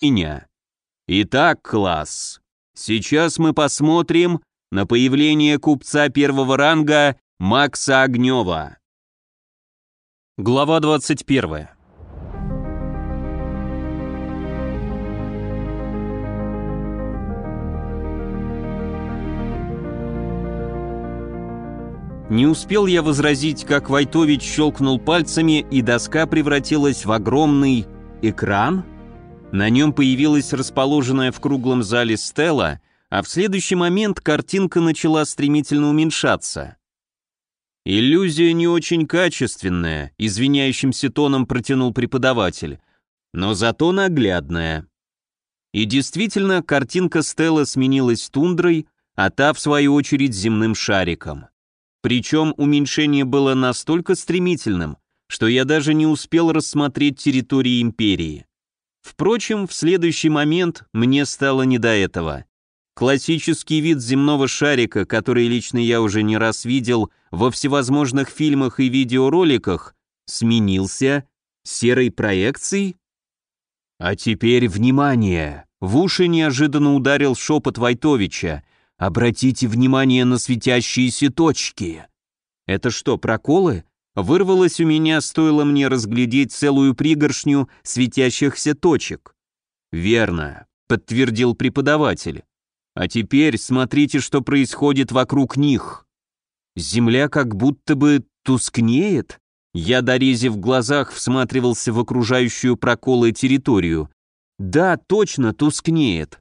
меня. Итак, класс, сейчас мы посмотрим на появление купца первого ранга Макса Огнева. Глава 21. Не успел я возразить, как Войтович щелкнул пальцами, и доска превратилась в огромный экран. На нем появилась расположенная в круглом зале стела, а в следующий момент картинка начала стремительно уменьшаться. «Иллюзия не очень качественная», — извиняющимся тоном протянул преподаватель, «но зато наглядная». И действительно, картинка Стелла сменилась тундрой, а та, в свою очередь, земным шариком. Причем уменьшение было настолько стремительным, что я даже не успел рассмотреть территории империи. Впрочем, в следующий момент мне стало не до этого. Классический вид земного шарика, который лично я уже не раз видел во всевозможных фильмах и видеороликах, сменился серой проекцией? А теперь внимание! В уши неожиданно ударил шепот Войтовича — Обратите внимание на светящиеся точки. Это что, проколы? Вырвалось у меня, стоило мне разглядеть целую пригоршню светящихся точек. Верно, подтвердил преподаватель. А теперь смотрите, что происходит вокруг них. Земля как будто бы тускнеет. Я, дорезив в глазах, всматривался в окружающую проколы территорию. Да, точно, тускнеет.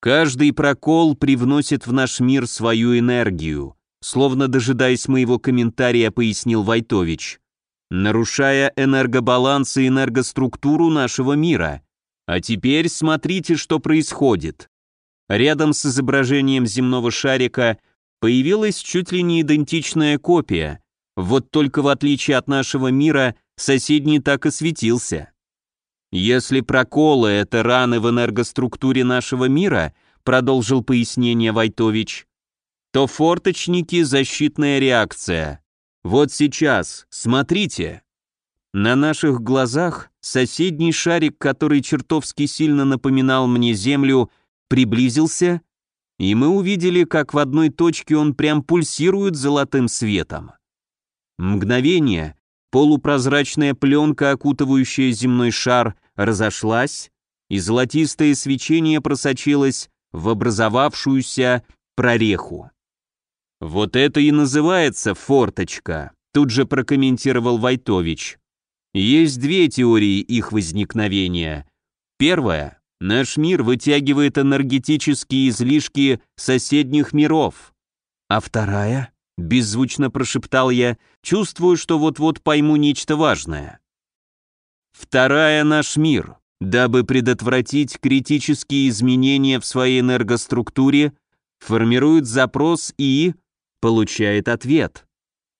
Каждый прокол привносит в наш мир свою энергию, словно дожидаясь моего комментария, пояснил Войтович, нарушая энергобаланс и энергоструктуру нашего мира. А теперь смотрите, что происходит. Рядом с изображением земного шарика появилась чуть ли не идентичная копия, вот только в отличие от нашего мира, соседний так и светился. Если проколы — это раны в энергоструктуре нашего мира, продолжил пояснение Войтович, то форточники — защитная реакция. Вот сейчас, смотрите. На наших глазах соседний шарик, который чертовски сильно напоминал мне Землю, приблизился, и мы увидели, как в одной точке он прям пульсирует золотым светом. Мгновение, Полупрозрачная пленка, окутывающая земной шар, разошлась, и золотистое свечение просочилось в образовавшуюся прореху. «Вот это и называется форточка», тут же прокомментировал Войтович. Есть две теории их возникновения. Первая. Наш мир вытягивает энергетические излишки соседних миров. А вторая? Беззвучно прошептал я, чувствую, что вот-вот пойму нечто важное. Вторая наш мир, дабы предотвратить критические изменения в своей энергоструктуре, формирует запрос и получает ответ.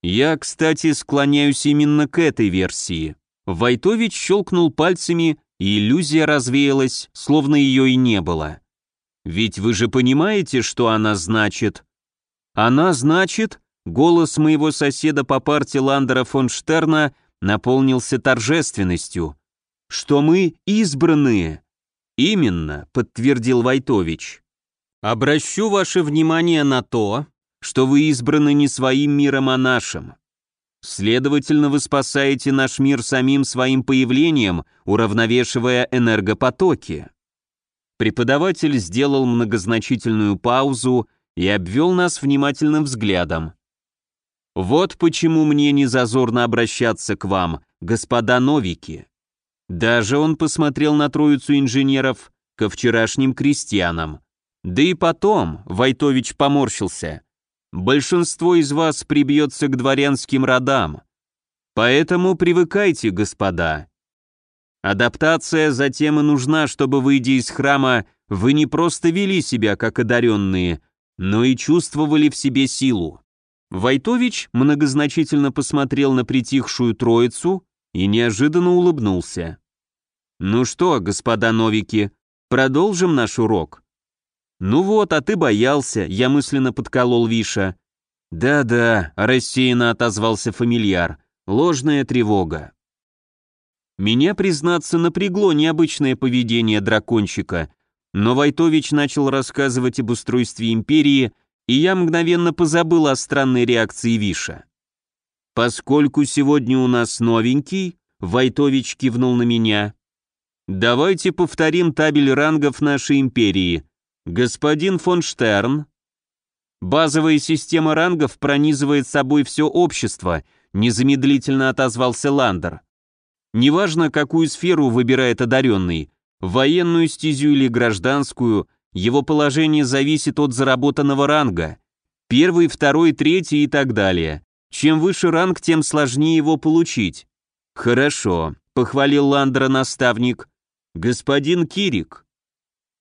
Я, кстати, склоняюсь именно к этой версии. Войтович щелкнул пальцами, и иллюзия развеялась, словно ее и не было. Ведь вы же понимаете, что она значит? Она значит, Голос моего соседа по партии Ландера фон Штерна наполнился торжественностью. «Что мы избранные!» «Именно», — подтвердил Войтович. «Обращу ваше внимание на то, что вы избраны не своим миром, а нашим. Следовательно, вы спасаете наш мир самим своим появлением, уравновешивая энергопотоки». Преподаватель сделал многозначительную паузу и обвел нас внимательным взглядом. Вот почему мне не зазорно обращаться к вам, господа новики. Даже он посмотрел на троицу инженеров ко вчерашним крестьянам. Да и потом, Войтович поморщился, большинство из вас прибьется к дворянским родам. Поэтому привыкайте, господа. Адаптация затем и нужна, чтобы, выйдя из храма, вы не просто вели себя как одаренные, но и чувствовали в себе силу. Войтович многозначительно посмотрел на притихшую троицу и неожиданно улыбнулся. «Ну что, господа новики, продолжим наш урок?» «Ну вот, а ты боялся», — я мысленно подколол Виша. «Да-да», — рассеянно отозвался фамильяр, — «ложная тревога». Меня, признаться, напрягло необычное поведение дракончика, но Войтович начал рассказывать об устройстве империи, и я мгновенно позабыл о странной реакции Виша. «Поскольку сегодня у нас новенький», — Войтович кивнул на меня, «давайте повторим табель рангов нашей империи. Господин фон Штерн». «Базовая система рангов пронизывает собой все общество», — незамедлительно отозвался Ландер. Неважно, какую сферу выбирает одаренный, военную стезю или гражданскую, его положение зависит от заработанного ранга. Первый, второй, третий и так далее. Чем выше ранг, тем сложнее его получить. Хорошо, похвалил Ландра наставник. Господин Кирик.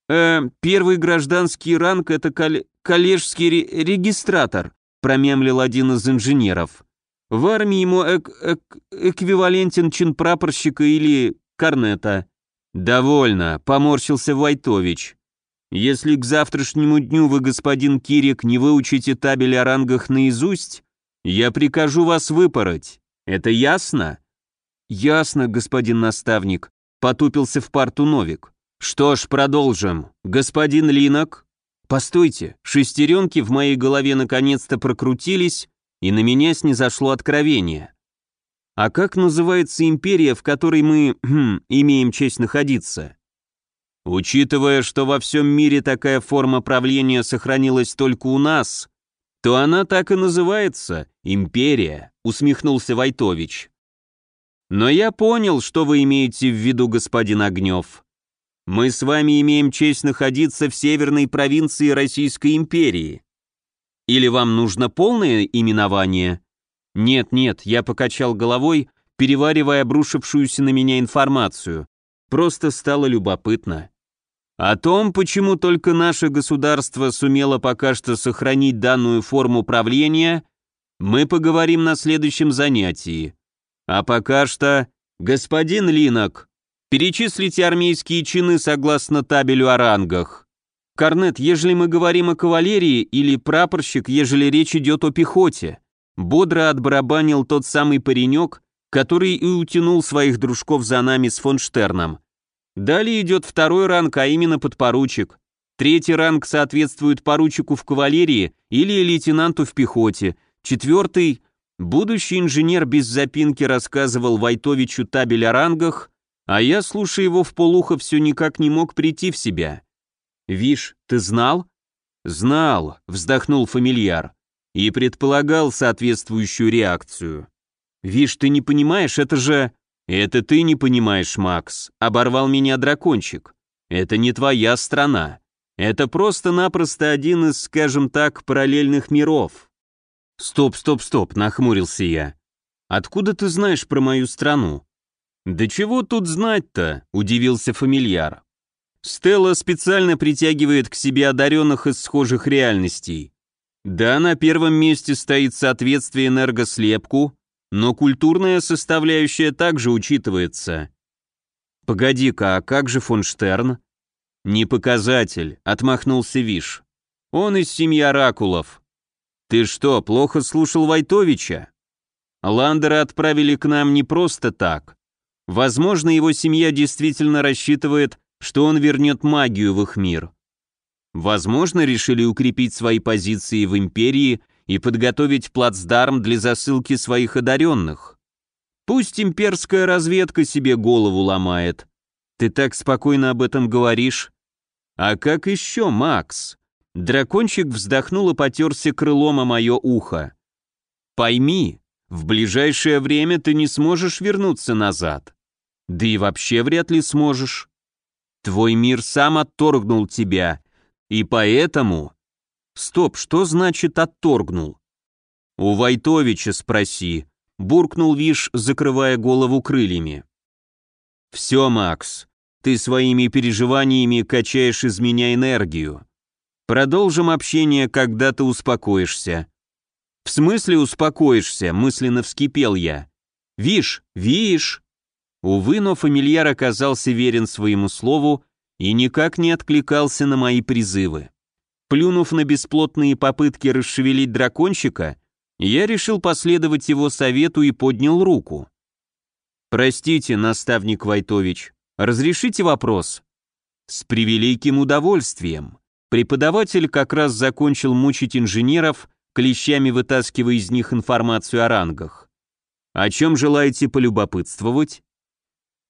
Э, первый гражданский ранг это кол коллежский ре регистратор, промямлил один из инженеров. В армии ему эк эк эквивалентен чин прапорщика или корнета. Довольно, поморщился Войтович. Если к завтрашнему дню вы, господин Кирик, не выучите табель о рангах наизусть, я прикажу вас выпороть. Это ясно? Ясно, господин наставник, потупился в парту Новик. Что ж, продолжим. Господин Линок, постойте, шестеренки в моей голове наконец-то прокрутились, и на меня снизошло откровение. А как называется империя, в которой мы хм, имеем честь находиться? Учитывая, что во всем мире такая форма правления сохранилась только у нас, то она так и называется – империя, усмехнулся Войтович. Но я понял, что вы имеете в виду, господин Огнев. Мы с вами имеем честь находиться в северной провинции Российской империи. Или вам нужно полное именование? Нет, нет, я покачал головой, переваривая обрушившуюся на меня информацию. Просто стало любопытно. О том, почему только наше государство сумело пока что сохранить данную форму правления, мы поговорим на следующем занятии. А пока что, господин Линок, перечислите армейские чины согласно табелю о рангах. «Корнет, ежели мы говорим о кавалерии, или прапорщик, ежели речь идет о пехоте?» Бодро отбарабанил тот самый паренек, который и утянул своих дружков за нами с фон Штерном. Далее идет второй ранг, а именно подпоручик. Третий ранг соответствует поручику в кавалерии или лейтенанту в пехоте. Четвертый – будущий инженер без запинки рассказывал Войтовичу табель о рангах, а я, слушая его в полухо, все никак не мог прийти в себя. «Виш, ты знал?» «Знал», — вздохнул фамильяр, и предполагал соответствующую реакцию. «Виш, ты не понимаешь, это же...» «Это ты не понимаешь, Макс», — оборвал меня дракончик. «Это не твоя страна. Это просто-напросто один из, скажем так, параллельных миров». «Стоп, стоп, стоп», — нахмурился я. «Откуда ты знаешь про мою страну?» «Да чего тут знать-то?» — удивился фамильяр. Стелла специально притягивает к себе одаренных из схожих реальностей. Да, на первом месте стоит соответствие энергослепку, но культурная составляющая также учитывается. Погоди-ка, а как же фон Штерн? Не показатель, отмахнулся Виш. Он из семьи оракулов. Ты что, плохо слушал Войтовича? Ландера отправили к нам не просто так. Возможно, его семья действительно рассчитывает что он вернет магию в их мир. Возможно, решили укрепить свои позиции в империи и подготовить плацдарм для засылки своих одаренных. Пусть имперская разведка себе голову ломает. Ты так спокойно об этом говоришь. А как еще, Макс? Дракончик вздохнул и потерся крылом о мое ухо. Пойми, в ближайшее время ты не сможешь вернуться назад. Да и вообще вряд ли сможешь. Твой мир сам отторгнул тебя, и поэтому... Стоп, что значит отторгнул? У Войтовича спроси, буркнул Виш, закрывая голову крыльями. Все, Макс, ты своими переживаниями качаешь из меня энергию. Продолжим общение, когда ты успокоишься. В смысле успокоишься, мысленно вскипел я. Виш, Виш! Увы, но фамильяр оказался верен своему слову и никак не откликался на мои призывы. Плюнув на бесплотные попытки расшевелить дракончика, я решил последовать его совету и поднял руку. «Простите, наставник Войтович, разрешите вопрос?» «С превеликим удовольствием». Преподаватель как раз закончил мучить инженеров, клещами вытаскивая из них информацию о рангах. О чем желаете полюбопытствовать?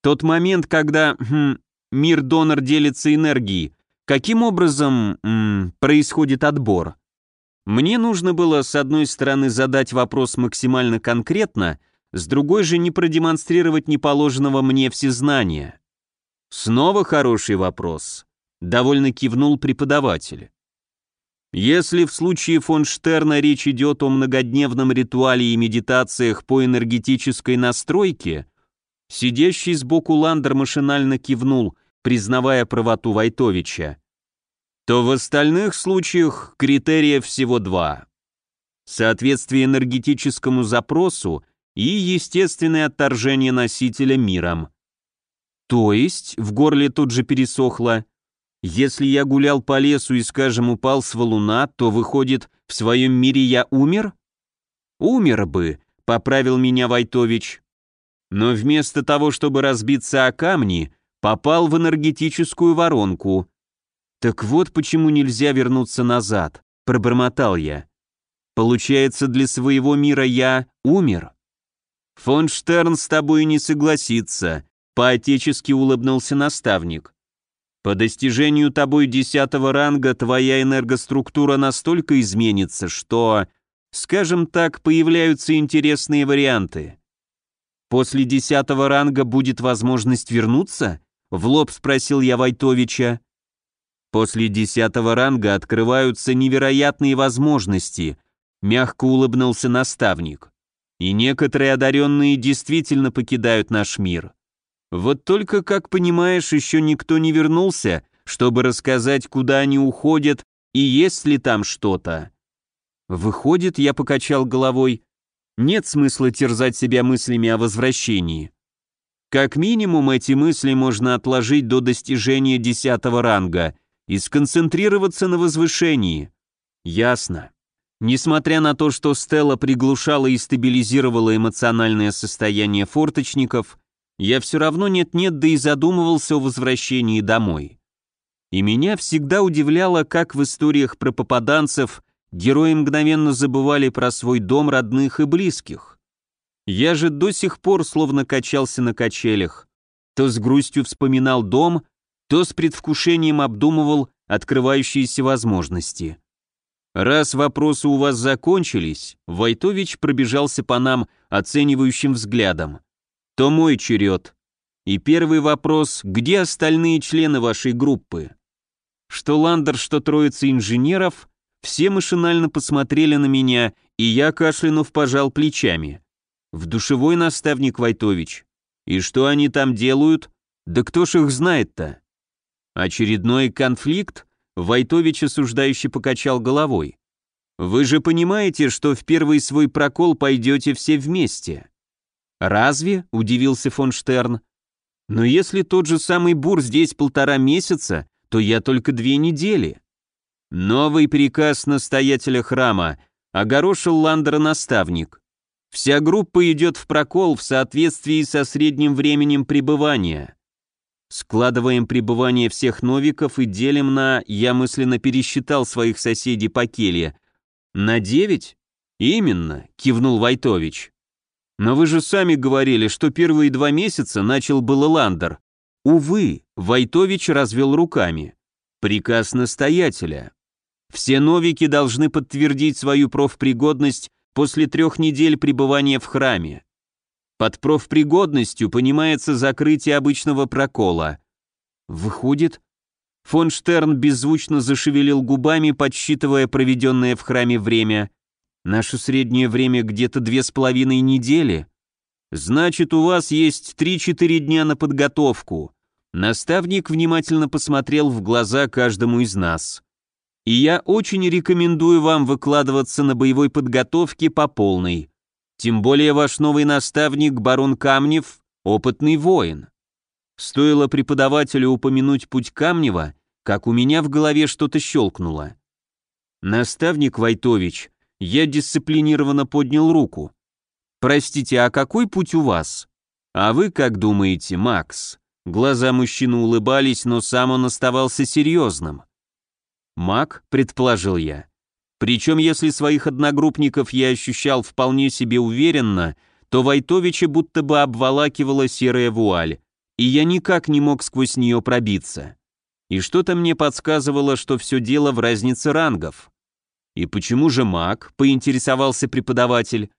Тот момент, когда хм, мир-донор делится энергией, каким образом хм, происходит отбор? Мне нужно было, с одной стороны, задать вопрос максимально конкретно, с другой же не продемонстрировать неположенного мне всезнания. Снова хороший вопрос. Довольно кивнул преподаватель. Если в случае фон Штерна речь идет о многодневном ритуале и медитациях по энергетической настройке, сидящий сбоку Ландер машинально кивнул, признавая правоту Войтовича, то в остальных случаях критериев всего два. Соответствие энергетическому запросу и естественное отторжение носителя миром. То есть, в горле тут же пересохло, если я гулял по лесу и, скажем, упал с валуна, то, выходит, в своем мире я умер? Умер бы, поправил меня Войтович. Но вместо того, чтобы разбиться о камни, попал в энергетическую воронку. Так вот почему нельзя вернуться назад, пробормотал я. Получается, для своего мира я умер? Фон Штерн с тобой не согласится, поотечески улыбнулся наставник. По достижению тобой десятого ранга твоя энергоструктура настолько изменится, что, скажем так, появляются интересные варианты. После десятого ранга будет возможность вернуться? В лоб спросил я Войтовича. После десятого ранга открываются невероятные возможности, мягко улыбнулся наставник. И некоторые одаренные действительно покидают наш мир. Вот только, как понимаешь, еще никто не вернулся, чтобы рассказать, куда они уходят и есть ли там что-то. Выходит, я покачал головой, нет смысла терзать себя мыслями о возвращении. Как минимум эти мысли можно отложить до достижения десятого ранга и сконцентрироваться на возвышении. Ясно. Несмотря на то, что Стелла приглушала и стабилизировала эмоциональное состояние форточников, я все равно нет-нет, да и задумывался о возвращении домой. И меня всегда удивляло, как в историях про попаданцев герои мгновенно забывали про свой дом, родных и близких. Я же до сих пор словно качался на качелях, то с грустью вспоминал дом, то с предвкушением обдумывал открывающиеся возможности. Раз вопросы у вас закончились, Войтович пробежался по нам оценивающим взглядом то мой черед. И первый вопрос, где остальные члены вашей группы? Что Ландер, что троица инженеров, все машинально посмотрели на меня, и я, кашлянув, пожал плечами. В душевой наставник Войтович. И что они там делают? Да кто ж их знает-то? Очередной конфликт? Войтович осуждающе покачал головой. Вы же понимаете, что в первый свой прокол пойдете все вместе. «Разве?» – удивился фон Штерн. «Но если тот же самый Бур здесь полтора месяца, то я только две недели». Новый приказ настоятеля храма огорошил Ландера наставник. Вся группа идет в прокол в соответствии со средним временем пребывания. Складываем пребывание всех новиков и делим на, я мысленно пересчитал своих соседей по келье, на девять? Именно, кивнул Войтович. Но вы же сами говорили, что первые два месяца начал было Ландер. Увы, Войтович развел руками. Приказ настоятеля. Все новики должны подтвердить свою профпригодность после трех недель пребывания в храме. Под профпригодностью понимается закрытие обычного прокола. Выходит, фон Штерн беззвучно зашевелил губами, подсчитывая проведенное в храме время, Наше среднее время где-то две с половиной недели. Значит, у вас есть три-четыре дня на подготовку. Наставник внимательно посмотрел в глаза каждому из нас. И я очень рекомендую вам выкладываться на боевой подготовке по полной. Тем более ваш новый наставник, барон Камнев, опытный воин. Стоило преподавателю упомянуть путь Камнева, как у меня в голове что-то щелкнуло. Наставник Войтович, я дисциплинированно поднял руку. «Простите, а какой путь у вас?» А вы как думаете, Макс? Глаза мужчины улыбались, но сам он оставался серьезным. Мак, предположил я. Причем, если своих одногруппников я ощущал вполне себе уверенно, то Войтовича будто бы обволакивала серая вуаль, и я никак не мог сквозь нее пробиться. И что-то мне подсказывало, что все дело в разнице рангов. «И почему же маг?» — поинтересовался преподаватель.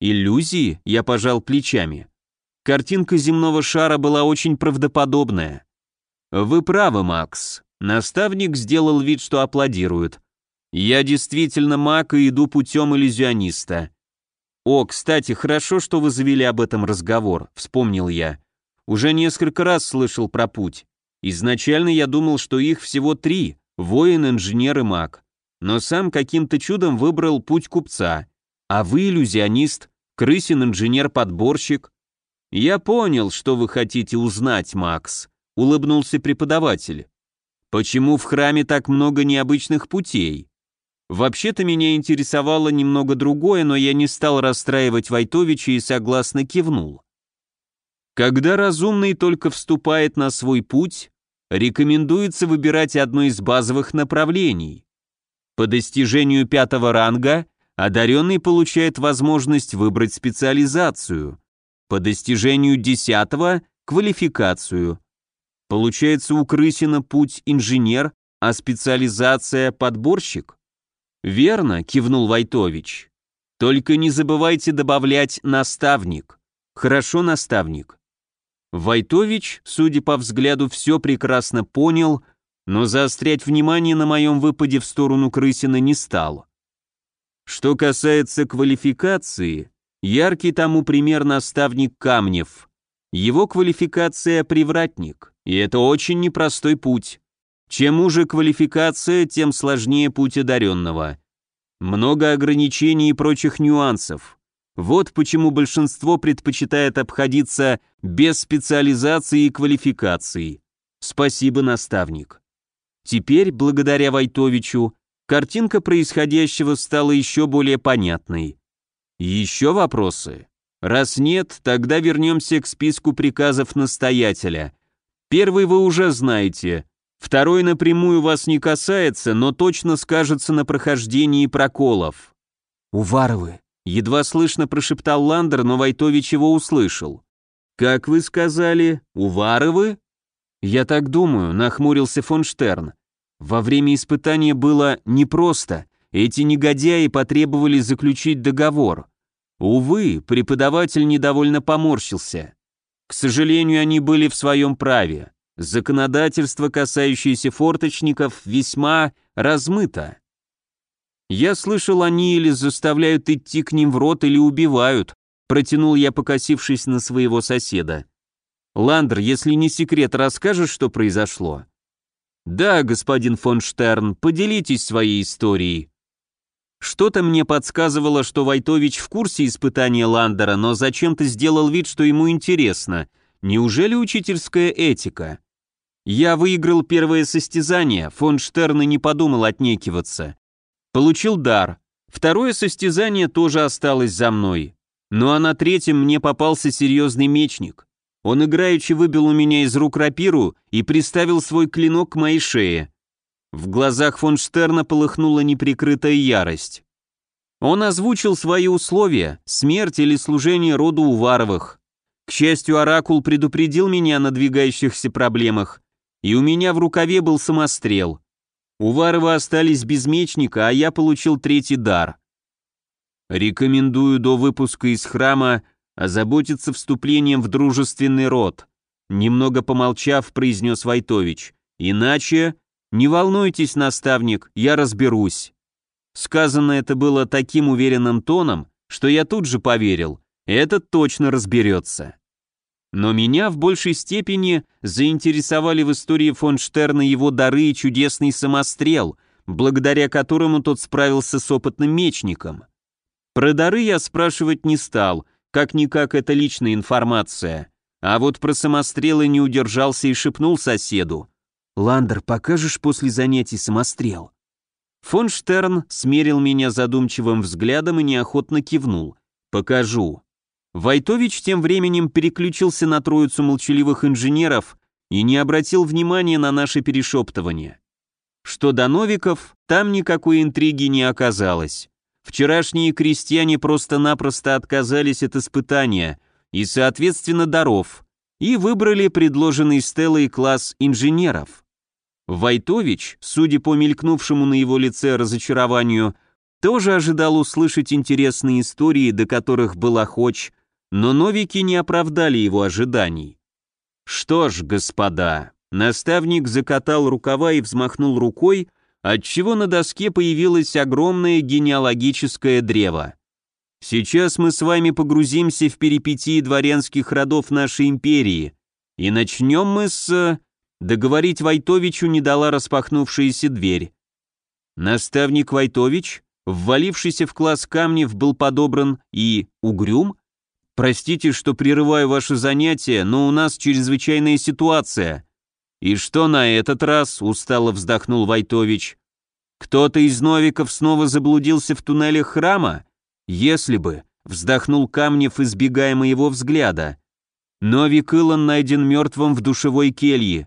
«Иллюзии?» — я пожал плечами. Картинка земного шара была очень правдоподобная. «Вы правы, Макс». Наставник сделал вид, что аплодирует. «Я действительно маг и иду путем иллюзиониста». «О, кстати, хорошо, что вы завели об этом разговор», — вспомнил я. «Уже несколько раз слышал про путь. Изначально я думал, что их всего три — воин, инженер и маг. Но сам каким-то чудом выбрал путь купца. А вы иллюзионист, крысин инженер-подборщик. Я понял, что вы хотите узнать, Макс, улыбнулся преподаватель. Почему в храме так много необычных путей? Вообще-то меня интересовало немного другое, но я не стал расстраивать Войтовича и согласно кивнул. Когда разумный только вступает на свой путь, рекомендуется выбирать одно из базовых направлений. По достижению пятого ранга одаренный получает возможность выбрать специализацию. По достижению десятого – квалификацию. Получается у Крысина путь инженер, а специализация – подборщик? Верно, кивнул Войтович. Только не забывайте добавлять наставник. Хорошо, наставник. Войтович, судя по взгляду, все прекрасно понял, но заострять внимание на моем выпаде в сторону Крысина не стал. Что касается квалификации, яркий тому пример наставник Камнев. Его квалификация – привратник, и это очень непростой путь. Чем уже квалификация, тем сложнее путь одаренного. Много ограничений и прочих нюансов. Вот почему большинство предпочитает обходиться без специализации и квалификации. Спасибо, наставник. Теперь, благодаря Войтовичу, картинка происходящего стала еще более понятной. Еще вопросы? Раз нет, тогда вернемся к списку приказов настоятеля. Первый вы уже знаете, второй напрямую вас не касается, но точно скажется на прохождении проколов. «Уваровы», Едва слышно прошептал Ландер, но Войтович его услышал. «Как вы сказали, Уваровы?» «Я так думаю», — нахмурился фон Штерн. «Во время испытания было непросто. Эти негодяи потребовали заключить договор. Увы, преподаватель недовольно поморщился. К сожалению, они были в своем праве. Законодательство, касающееся форточников, весьма размыто. Я слышал, они или заставляют идти к ним в рот, или убивают, протянул я, покосившись на своего соседа. Ландер, если не секрет, расскажешь, что произошло? Да, господин фон Штерн, поделитесь своей историей. Что-то мне подсказывало, что Войтович в курсе испытания Ландера, но зачем-то сделал вид, что ему интересно. Неужели учительская этика? Я выиграл первое состязание, фон Штерн и не подумал отнекиваться. Получил дар. Второе состязание тоже осталось за мной. Ну а на третьем мне попался серьезный мечник. Он играючи выбил у меня из рук рапиру и приставил свой клинок к моей шее. В глазах фон Штерна полыхнула неприкрытая ярость. Он озвучил свои условия, смерть или служение роду Уваровых. К счастью, Оракул предупредил меня о надвигающихся проблемах, и у меня в рукаве был самострел. Уваровы остались без мечника, а я получил третий дар. Рекомендую до выпуска из храма озаботиться вступлением в дружественный род. Немного помолчав, произнес Войтович. Иначе... Не волнуйтесь, наставник, я разберусь. Сказано это было таким уверенным тоном, что я тут же поверил. Этот точно разберется. Но меня в большей степени заинтересовали в истории фон Штерна его дары и чудесный самострел, благодаря которому тот справился с опытным мечником. Про дары я спрашивать не стал, как-никак это личная информация. А вот про самострелы не удержался и шепнул соседу. «Ландер, покажешь после занятий самострел?» Фон Штерн смерил меня задумчивым взглядом и неохотно кивнул. «Покажу». Войтович тем временем переключился на троицу молчаливых инженеров и не обратил внимания на наше перешептывание. Что до Новиков, там никакой интриги не оказалось. Вчерашние крестьяне просто-напросто отказались от испытания и, соответственно, даров, и выбрали предложенный Стеллой класс инженеров. Войтович, судя по мелькнувшему на его лице разочарованию, тоже ожидал услышать интересные истории, до которых был охоч, но новики не оправдали его ожиданий. Что ж, господа, наставник закатал рукава и взмахнул рукой, отчего на доске появилось огромное генеалогическое древо. Сейчас мы с вами погрузимся в перипетии дворянских родов нашей империи, и начнем мы с... Договорить Войтовичу не дала распахнувшаяся дверь. Наставник Войтович, ввалившийся в класс камнев, был подобран и угрюм. «Простите, что прерываю ваше занятие, но у нас чрезвычайная ситуация». «И что на этот раз?» — устало вздохнул Войтович. «Кто-то из новиков снова заблудился в туннелях храма? Если бы...» — вздохнул Камнев, избегая моего взгляда. Новик Илон найден мертвым в душевой келье.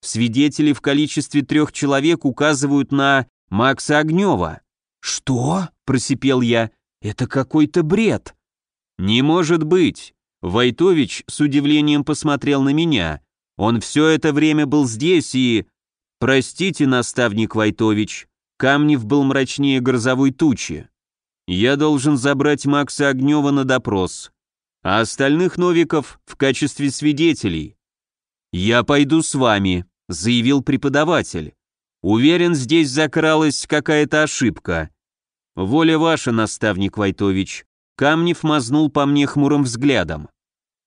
Свидетели в количестве трех человек указывают на Макса Огнева. «Что?» – просипел я. «Это какой-то бред». «Не может быть!» Войтович с удивлением посмотрел на меня. Он все это время был здесь и... Простите, наставник Войтович, Камнев был мрачнее грозовой тучи. Я должен забрать Макса Огнева на допрос, а остальных новиков в качестве свидетелей. Я пойду с вами заявил преподаватель. Уверен, здесь закралась какая-то ошибка. Воля ваша, наставник Войтович. Камнев мазнул по мне хмурым взглядом.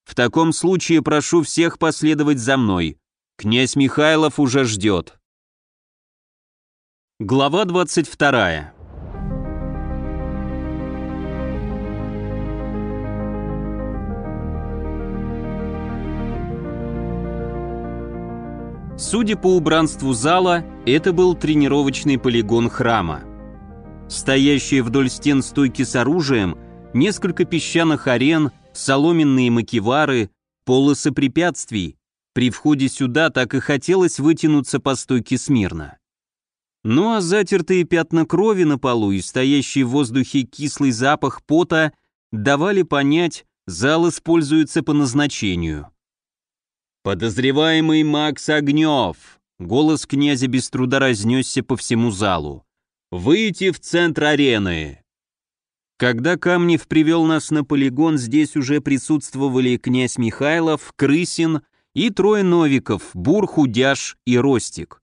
В таком случае прошу всех последовать за мной. Князь Михайлов уже ждет. Глава 22. Судя по убранству зала, это был тренировочный полигон храма. Стоящие вдоль стен стойки с оружием, несколько песчаных арен, соломенные макевары, полосы препятствий. При входе сюда так и хотелось вытянуться по стойке смирно. Ну а затертые пятна крови на полу и стоящий в воздухе кислый запах пота давали понять, зал используется по назначению. «Подозреваемый Макс Огнев!» Голос князя без труда разнесся по всему залу. «Выйти в центр арены!» Когда Камнев привел нас на полигон, здесь уже присутствовали князь Михайлов, Крысин и трое новиков, Бур, Худяш и Ростик.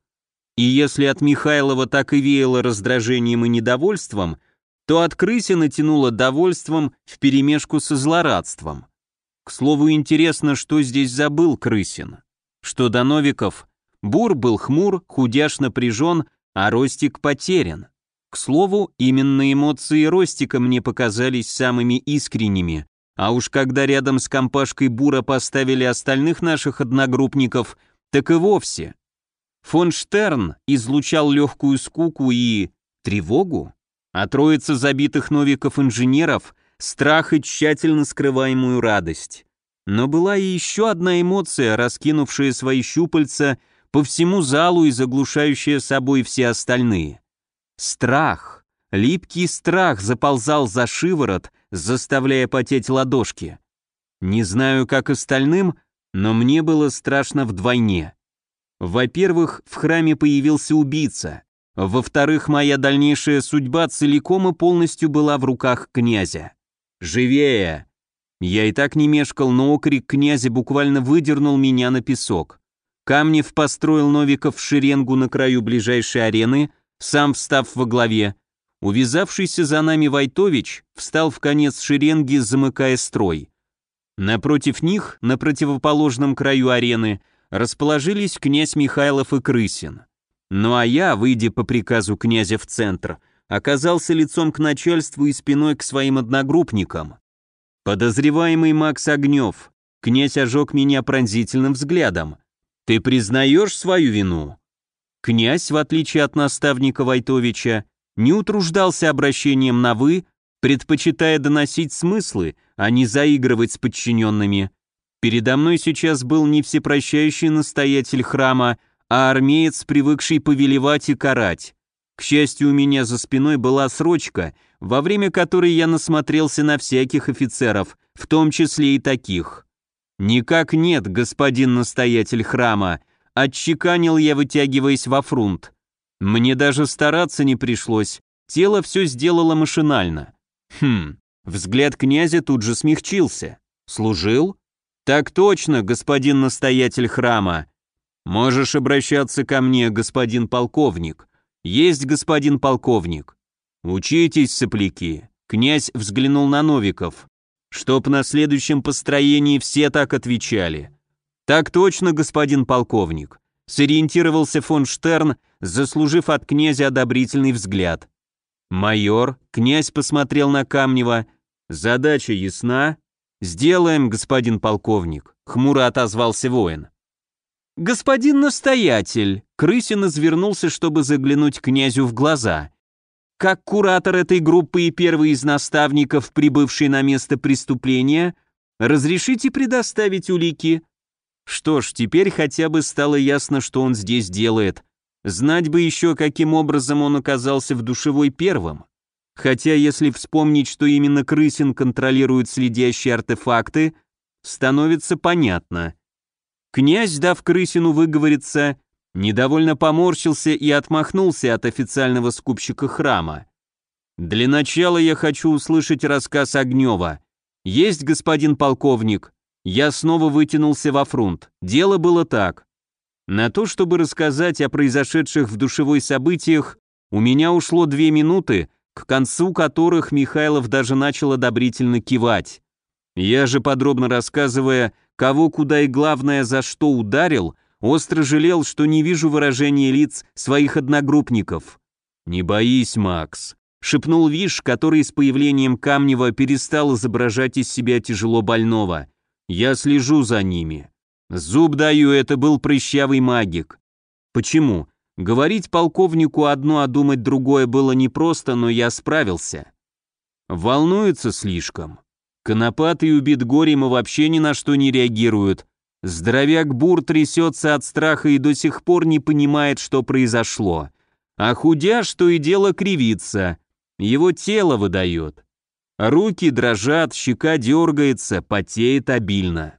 И если от Михайлова так и веяло раздражением и недовольством, то от Крысина тянуло довольством вперемешку со злорадством. К слову, интересно, что здесь забыл Крысин. Что до Новиков, Бур был хмур, худяш напряжен, а Ростик потерян. К слову, именно эмоции Ростика мне показались самыми искренними, а уж когда рядом с компашкой Бура поставили остальных наших одногруппников, так и вовсе. Фон Штерн излучал легкую скуку и... тревогу, а троица забитых новиков-инженеров страх и тщательно скрываемую радость. Но была и еще одна эмоция, раскинувшая свои щупальца по всему залу и заглушающая собой все остальные. Страх. Липкий страх заползал за шиворот, заставляя потеть ладошки. Не знаю, как остальным, но мне было страшно вдвойне. Во-первых, в храме появился убийца. Во-вторых, моя дальнейшая судьба целиком и полностью была в руках князя. «Живее!» Я и так не мешкал, но окрик князя буквально выдернул меня на песок. Камнев построил Новиков в шеренгу на краю ближайшей арены, сам встав во главе. Увязавшийся за нами Войтович встал в конец шеренги, замыкая строй. Напротив них, на противоположном краю арены, расположились князь Михайлов и Крысин. Ну а я, выйдя по приказу князя в центр, оказался лицом к начальству и спиной к своим одногруппникам. Подозреваемый Макс Огнев, князь ожег меня пронзительным взглядом. Ты признаешь свою вину? Князь, в отличие от наставника Войтовича, не утруждался обращением на «вы», предпочитая доносить смыслы, а не заигрывать с подчиненными. Передо мной сейчас был не всепрощающий настоятель храма, а армеец, привыкший повелевать и карать. К счастью, у меня за спиной была срочка, во время которой я насмотрелся на всяких офицеров, в том числе и таких. «Никак нет, господин настоятель храма», — отчеканил я, вытягиваясь во фрунт. Мне даже стараться не пришлось, тело все сделало машинально. Хм, взгляд князя тут же смягчился. «Служил?» «Так точно, господин настоятель храма. Можешь обращаться ко мне, господин полковник. Есть господин полковник. Учитесь, сопляки». Князь взглянул на Новиков чтоб на следующем построении все так отвечали. Так точно, господин полковник, сориентировался фон Штерн, заслужив от князя одобрительный взгляд. Майор, князь посмотрел на Камнева, задача ясна? Сделаем, господин полковник, хмуро отозвался воин. «Господин настоятель!» Крысин извернулся, чтобы заглянуть князю в глаза. Как куратор этой группы и первый из наставников, прибывший на место преступления, разрешите предоставить улики? Что ж, теперь хотя бы стало ясно, что он здесь делает. Знать бы еще, каким образом он оказался в душевой первым. Хотя, если вспомнить, что именно Крысин контролирует следящие артефакты, становится понятно. Князь, дав Крысину выговориться, недовольно поморщился и отмахнулся от официального скупщика храма. «Для начала я хочу услышать рассказ Огнева. Есть, господин полковник?» Я снова вытянулся во фронт. Дело было так. На то, чтобы рассказать о произошедших в душевой событиях, у меня ушло две минуты, к концу которых Михайлов даже начал одобрительно кивать. Я же, подробно рассказывая, кого, куда и главное, за что ударил, Остро жалел, что не вижу выражения лиц своих одногруппников. «Не боись, Макс», — шепнул Виш, который с появлением Камнева перестал изображать из себя тяжело больного. «Я слежу за ними. Зуб даю, это был прыщавый магик». «Почему?» Говорить полковнику одно, а думать другое было непросто, но я справился. Волнуется слишком. Конопатый убит горем и вообще ни на что не реагируют, Здоровяк Бур трясется от страха и до сих пор не понимает, что произошло. А худяш то и дело кривится. Его тело выдает. Руки дрожат, щека дергается, потеет обильно.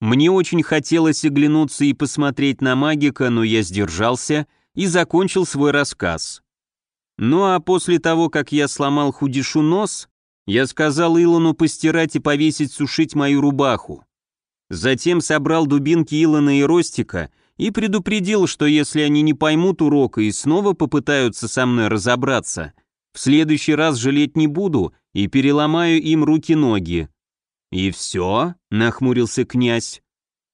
Мне очень хотелось оглянуться и посмотреть на магика, но я сдержался и закончил свой рассказ. Ну а после того, как я сломал худишу нос, я сказал Илону постирать и повесить сушить мою рубаху. Затем собрал дубинки Илона и Ростика и предупредил, что если они не поймут урока и снова попытаются со мной разобраться, в следующий раз жалеть не буду и переломаю им руки-ноги. «И все?» — нахмурился князь.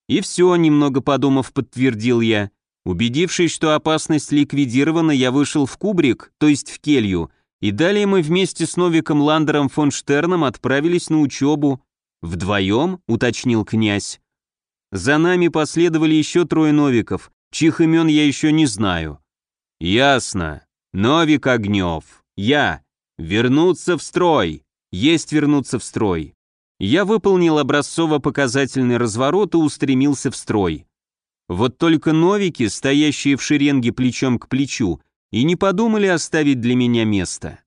«И все», — немного подумав, подтвердил я. Убедившись, что опасность ликвидирована, я вышел в кубрик, то есть в келью, и далее мы вместе с Новиком Ландером фон Штерном отправились на учебу. «Вдвоем?» — уточнил князь. «За нами последовали еще трое новиков, чьих имен я еще не знаю». «Ясно. Новик Огнев. Я. Вернуться в строй. Есть вернуться в строй». Я выполнил образцово-показательный разворот и устремился в строй. Вот только новики, стоящие в шеренге плечом к плечу, и не подумали оставить для меня место.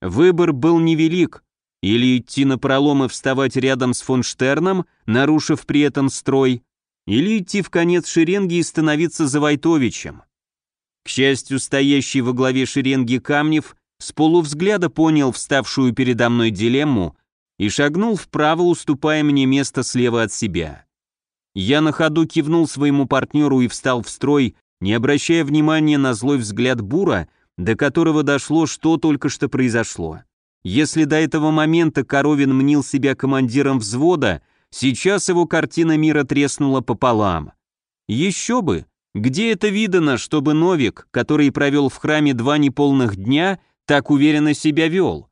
Выбор был невелик, или идти на пролом и вставать рядом с фон Штерном, нарушив при этом строй, или идти в конец шеренги и становиться за Войтовичем. К счастью, стоящий во главе шеренги Камнев с полувзгляда понял вставшую передо мной дилемму и шагнул вправо, уступая мне место слева от себя. Я на ходу кивнул своему партнеру и встал в строй, не обращая внимания на злой взгляд Бура, до которого дошло, что только что произошло. Если до этого момента Коровин мнил себя командиром взвода, сейчас его картина мира треснула пополам. Еще бы! Где это видано, чтобы Новик, который провел в храме два неполных дня, так уверенно себя вел?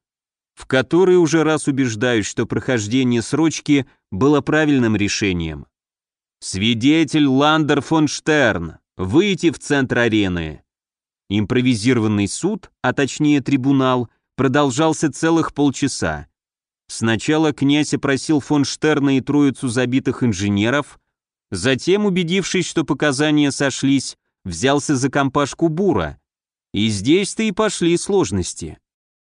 В который уже раз убеждаюсь, что прохождение срочки было правильным решением. Свидетель Ландер фон Штерн, выйти в центр арены. Импровизированный суд, а точнее трибунал – продолжался целых полчаса. Сначала князь опросил фон Штерна и троицу забитых инженеров, затем, убедившись, что показания сошлись, взялся за компашку Бура. И здесь-то и пошли сложности.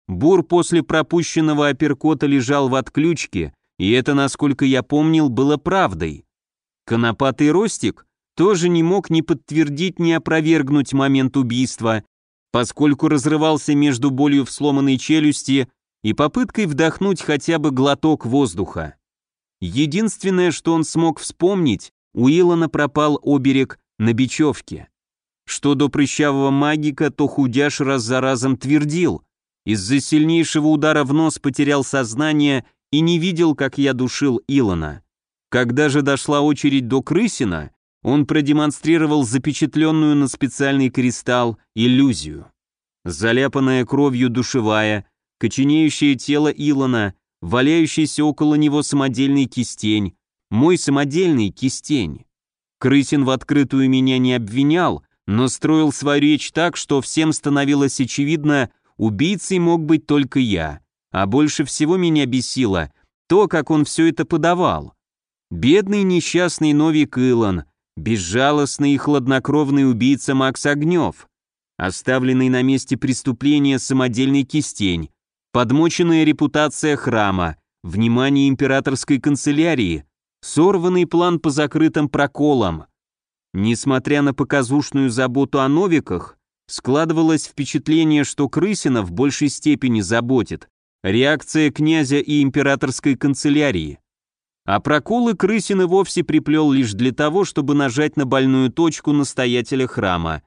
Бур после пропущенного апперкота лежал в отключке, и это, насколько я помнил, было правдой. Конопатый Ростик тоже не мог ни подтвердить, ни опровергнуть момент убийства, поскольку разрывался между болью в сломанной челюсти и попыткой вдохнуть хотя бы глоток воздуха. Единственное, что он смог вспомнить, у Илона пропал оберег на бечевке. Что до прыщавого магика, то худяш раз за разом твердил. Из-за сильнейшего удара в нос потерял сознание и не видел, как я душил Илона. Когда же дошла очередь до Крысина, он продемонстрировал запечатленную на специальный кристалл иллюзию. Заляпанная кровью душевая, коченеющее тело Илона, валяющийся около него самодельный кистень, мой самодельный кистень. Крысин в открытую меня не обвинял, но строил свою речь так, что всем становилось очевидно, убийцей мог быть только я, а больше всего меня бесило то, как он все это подавал. Бедный несчастный Новик Илон, безжалостный и хладнокровный убийца Макс Огнев, оставленный на месте преступления самодельный кистень, подмоченная репутация храма, внимание императорской канцелярии, сорванный план по закрытым проколам. Несмотря на показушную заботу о новиках, складывалось впечатление, что Крысина в большей степени заботит реакция князя и императорской канцелярии. А проколы Крысин вовсе приплел лишь для того, чтобы нажать на больную точку настоятеля храма.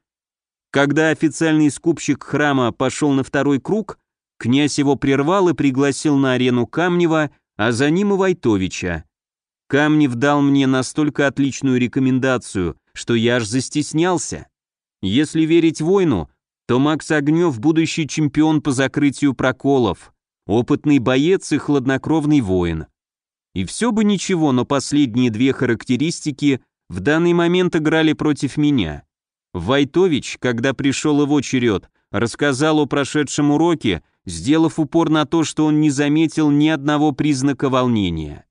Когда официальный скупщик храма пошел на второй круг, Князь его прервал и пригласил на арену Камнева, а за ним и Войтовича. Камнев дал мне настолько отличную рекомендацию, что я аж застеснялся. Если верить воину, то Макс Огнев – будущий чемпион по закрытию проколов, опытный боец и хладнокровный воин. И все бы ничего, но последние две характеристики в данный момент играли против меня. Войтович, когда пришел его черед, рассказал о прошедшем уроке сделав упор на то, что он не заметил ни одного признака волнения.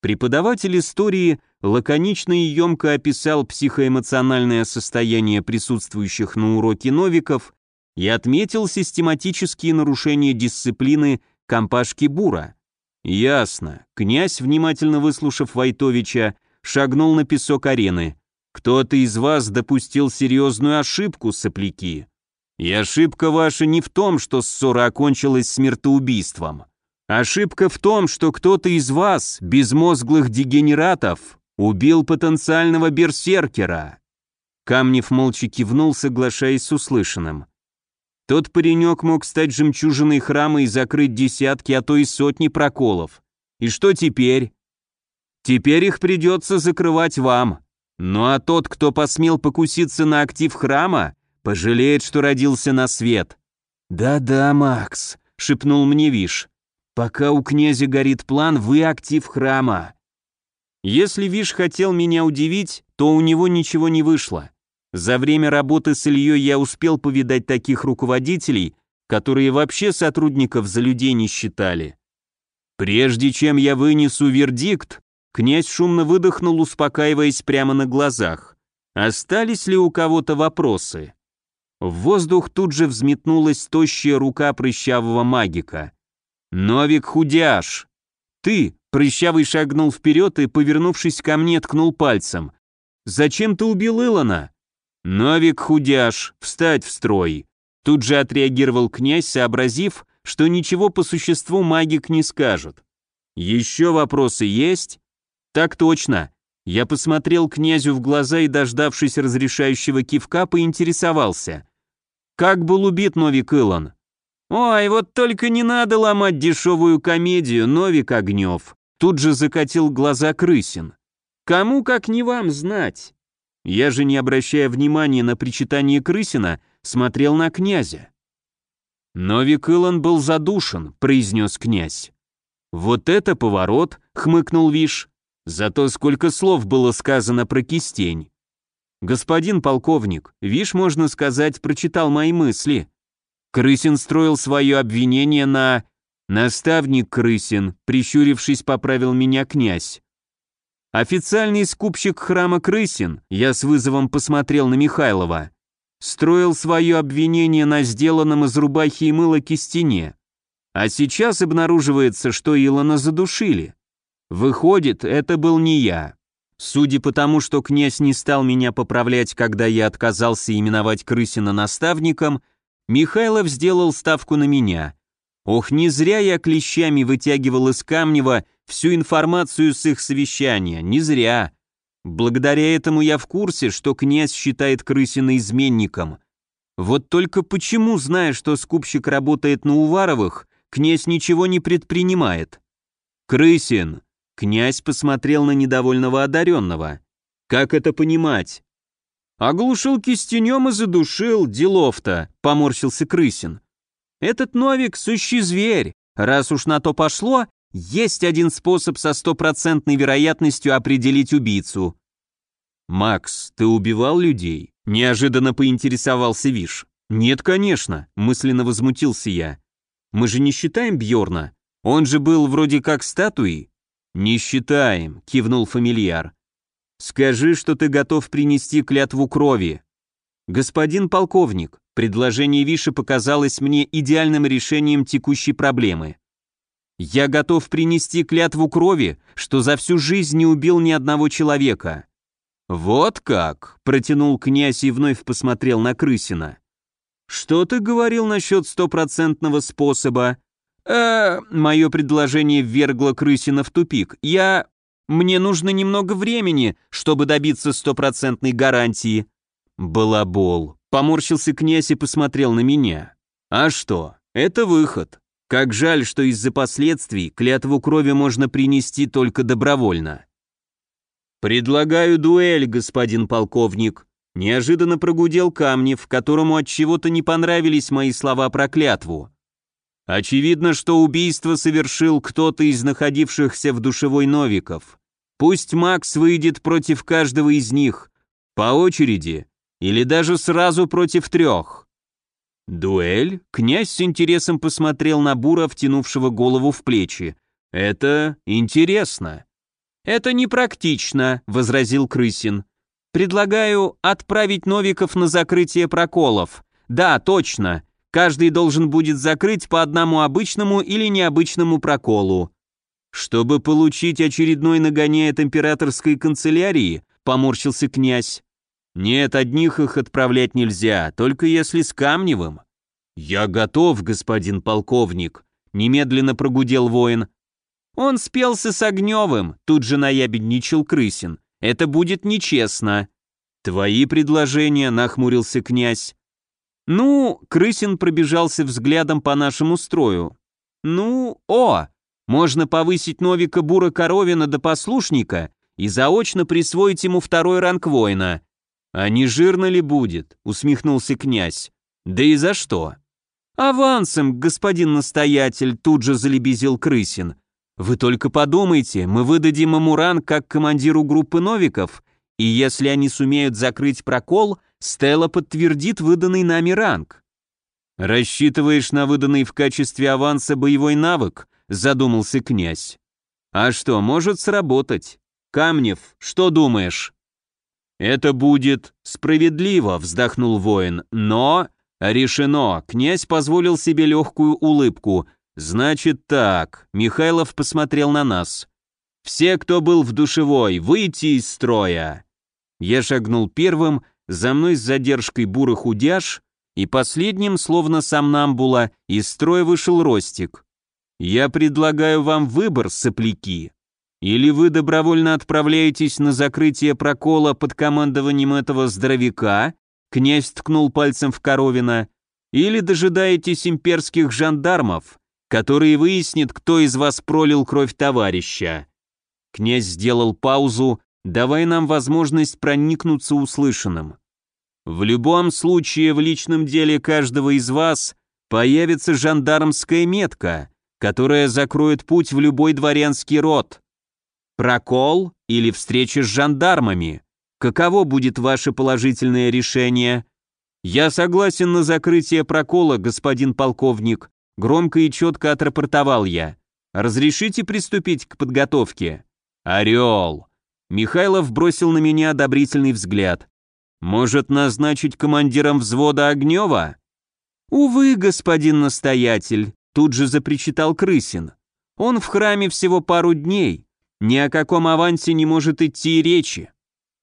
Преподаватель истории лаконично и емко описал психоэмоциональное состояние присутствующих на уроке новиков и отметил систематические нарушения дисциплины компашки Бура. Ясно. Князь, внимательно выслушав Войтовича, шагнул на песок арены. Кто-то из вас допустил серьезную ошибку, сопляки. И ошибка ваша не в том, что ссора окончилась смертоубийством. Ошибка в том, что кто-то из вас, безмозглых дегенератов, убил потенциального берсеркера. Камнев молча кивнул, соглашаясь с услышанным. Тот паренек мог стать жемчужиной храма и закрыть десятки, а то и сотни проколов. И что теперь? Теперь их придется закрывать вам. Ну а тот, кто посмел покуситься на актив храма, Пожалеет, что родился на свет. Да-да, Макс, шепнул мне Виш. Пока у князя горит план, вы актив храма. Если Виш хотел меня удивить, то у него ничего не вышло. За время работы с Ильей я успел повидать таких руководителей, которые вообще сотрудников за людей не считали. Прежде чем я вынесу вердикт, князь шумно выдохнул, успокаиваясь прямо на глазах. Остались ли у кого-то вопросы? В воздух тут же взметнулась тощая рука прыщавого магика. «Новик Худяш!» «Ты!» — прыщавый шагнул вперед и, повернувшись ко мне, ткнул пальцем. «Зачем ты убил Илона?» «Новик Худяш! Встать в строй!» Тут же отреагировал князь, сообразив, что ничего по существу магик не скажет. «Еще вопросы есть?» «Так точно!» Я посмотрел князю в глаза и, дождавшись разрешающего кивка, поинтересовался. Как был убит Новик Илон? Ой, вот только не надо ломать дешевую комедию, Новик Огнев. Тут же закатил глаза Крысин. Кому, как не вам, знать? Я же, не обращая внимания на причитание Крысина, смотрел на князя. «Новик Илон был задушен», — произнес князь. «Вот это поворот», — хмыкнул Виш. «Зато сколько слов было сказано про кистень. «Господин полковник, Виш, можно сказать, прочитал мои мысли». Крысин строил свое обвинение на... Наставник Крысин, прищурившись, поправил меня князь. Официальный скупщик храма Крысин, я с вызовом посмотрел на Михайлова, строил свое обвинение на сделанном из рубахи и мыла кистине. А сейчас обнаруживается, что Илона задушили. Выходит, это был не я. Судя по тому, что князь не стал меня поправлять, когда я отказался именовать Крысина наставником, Михайлов сделал ставку на меня. Ох, не зря я клещами вытягивал из Камнева всю информацию с их совещания, не зря. Благодаря этому я в курсе, что князь считает Крысина изменником. Вот только почему, зная, что скупщик работает на Уваровых, князь ничего не предпринимает? Крысин. Князь посмотрел на недовольного одаренного. Как это понимать? «Оглушил кистенем и задушил, делов-то», — поморщился Крысин. «Этот Новик — сущий зверь. Раз уж на то пошло, есть один способ со стопроцентной вероятностью определить убийцу». «Макс, ты убивал людей?» — неожиданно поинтересовался Виш. «Нет, конечно», — мысленно возмутился я. «Мы же не считаем Бьорна. Он же был вроде как статуей». «Не считаем», — кивнул фамильяр. Скажи, что ты готов принести клятву крови. Господин полковник, предложение Виши показалось мне идеальным решением текущей проблемы. Я готов принести клятву крови, что за всю жизнь не убил ни одного человека. Вот как, протянул князь и вновь посмотрел на Крысина. Что ты говорил насчет стопроцентного способа? Э, мое предложение ввергло Крысина в тупик. Я... Мне нужно немного времени, чтобы добиться стопроцентной гарантии». «Балабол», — поморщился князь и посмотрел на меня. «А что? Это выход. Как жаль, что из-за последствий клятву крови можно принести только добровольно». «Предлагаю дуэль, господин полковник», — неожиданно прогудел Камнев, которому от чего-то не понравились мои слова про клятву. Очевидно, что убийство совершил кто-то из находившихся в душевой Новиков. Пусть Макс выйдет против каждого из них, по очереди, или даже сразу против трех. Дуэль? Князь с интересом посмотрел на Бура, втянувшего голову в плечи. Это интересно. Это непрактично, возразил Крысин. Предлагаю отправить Новиков на закрытие проколов. Да, точно. Каждый должен будет закрыть по одному обычному или необычному проколу. «Чтобы получить очередной нагоняй от императорской канцелярии», — поморщился князь. «Нет, одних их отправлять нельзя, только если с Камневым». «Я готов, господин полковник», — немедленно прогудел воин. «Он спелся с Огневым», — тут же наябедничал Крысин. «Это будет нечестно». «Твои предложения», — нахмурился князь. «Ну», — Крысин пробежался взглядом по нашему строю. «Ну, о, можно повысить Новика Бура Коровина до послушника и заочно присвоить ему второй ранг воина. А не жирно ли будет? усмехнулся князь. Да и за что? Авансом, господин настоятель, тут же залебезил Крысин. Вы только подумайте, мы выдадим ему ранг как командиру группы новиков, и если они сумеют закрыть прокол, Стелла подтвердит выданный нами ранг. Рассчитываешь на выданный в качестве аванса боевой навык? Задумался князь. А что, может сработать? Камнев, что думаешь? Это будет справедливо, вздохнул воин, но... Решено, князь позволил себе легкую улыбку. Значит так, Михайлов посмотрел на нас. Все, кто был в душевой, выйти из строя. Я шагнул первым, за мной с задержкой бурых удяж, и последним, словно сам Намбула, из строя вышел Ростик. Я предлагаю вам выбор, сопляки. Или вы добровольно отправляетесь на закрытие прокола под командованием этого здоровяка, князь ткнул пальцем в Коровина, или дожидаетесь имперских жандармов, которые выяснят, кто из вас пролил кровь товарища. Князь сделал паузу, давая нам возможность проникнуться услышанным. В любом случае в личном деле каждого из вас появится жандармская метка, которая закроет путь в любой дворянский род. Прокол или встреча с жандармами? Каково будет ваше положительное решение? «Я согласен на закрытие прокола, господин полковник», громко и четко отрапортовал я. «Разрешите приступить к подготовке?» «Орел!» Михайлов бросил на меня одобрительный взгляд. «Может, назначить командиром взвода Огнева?» «Увы, господин настоятель», тут же запричитал Крысин. «Он в храме всего пару дней, ни о каком авансе не может идти речи.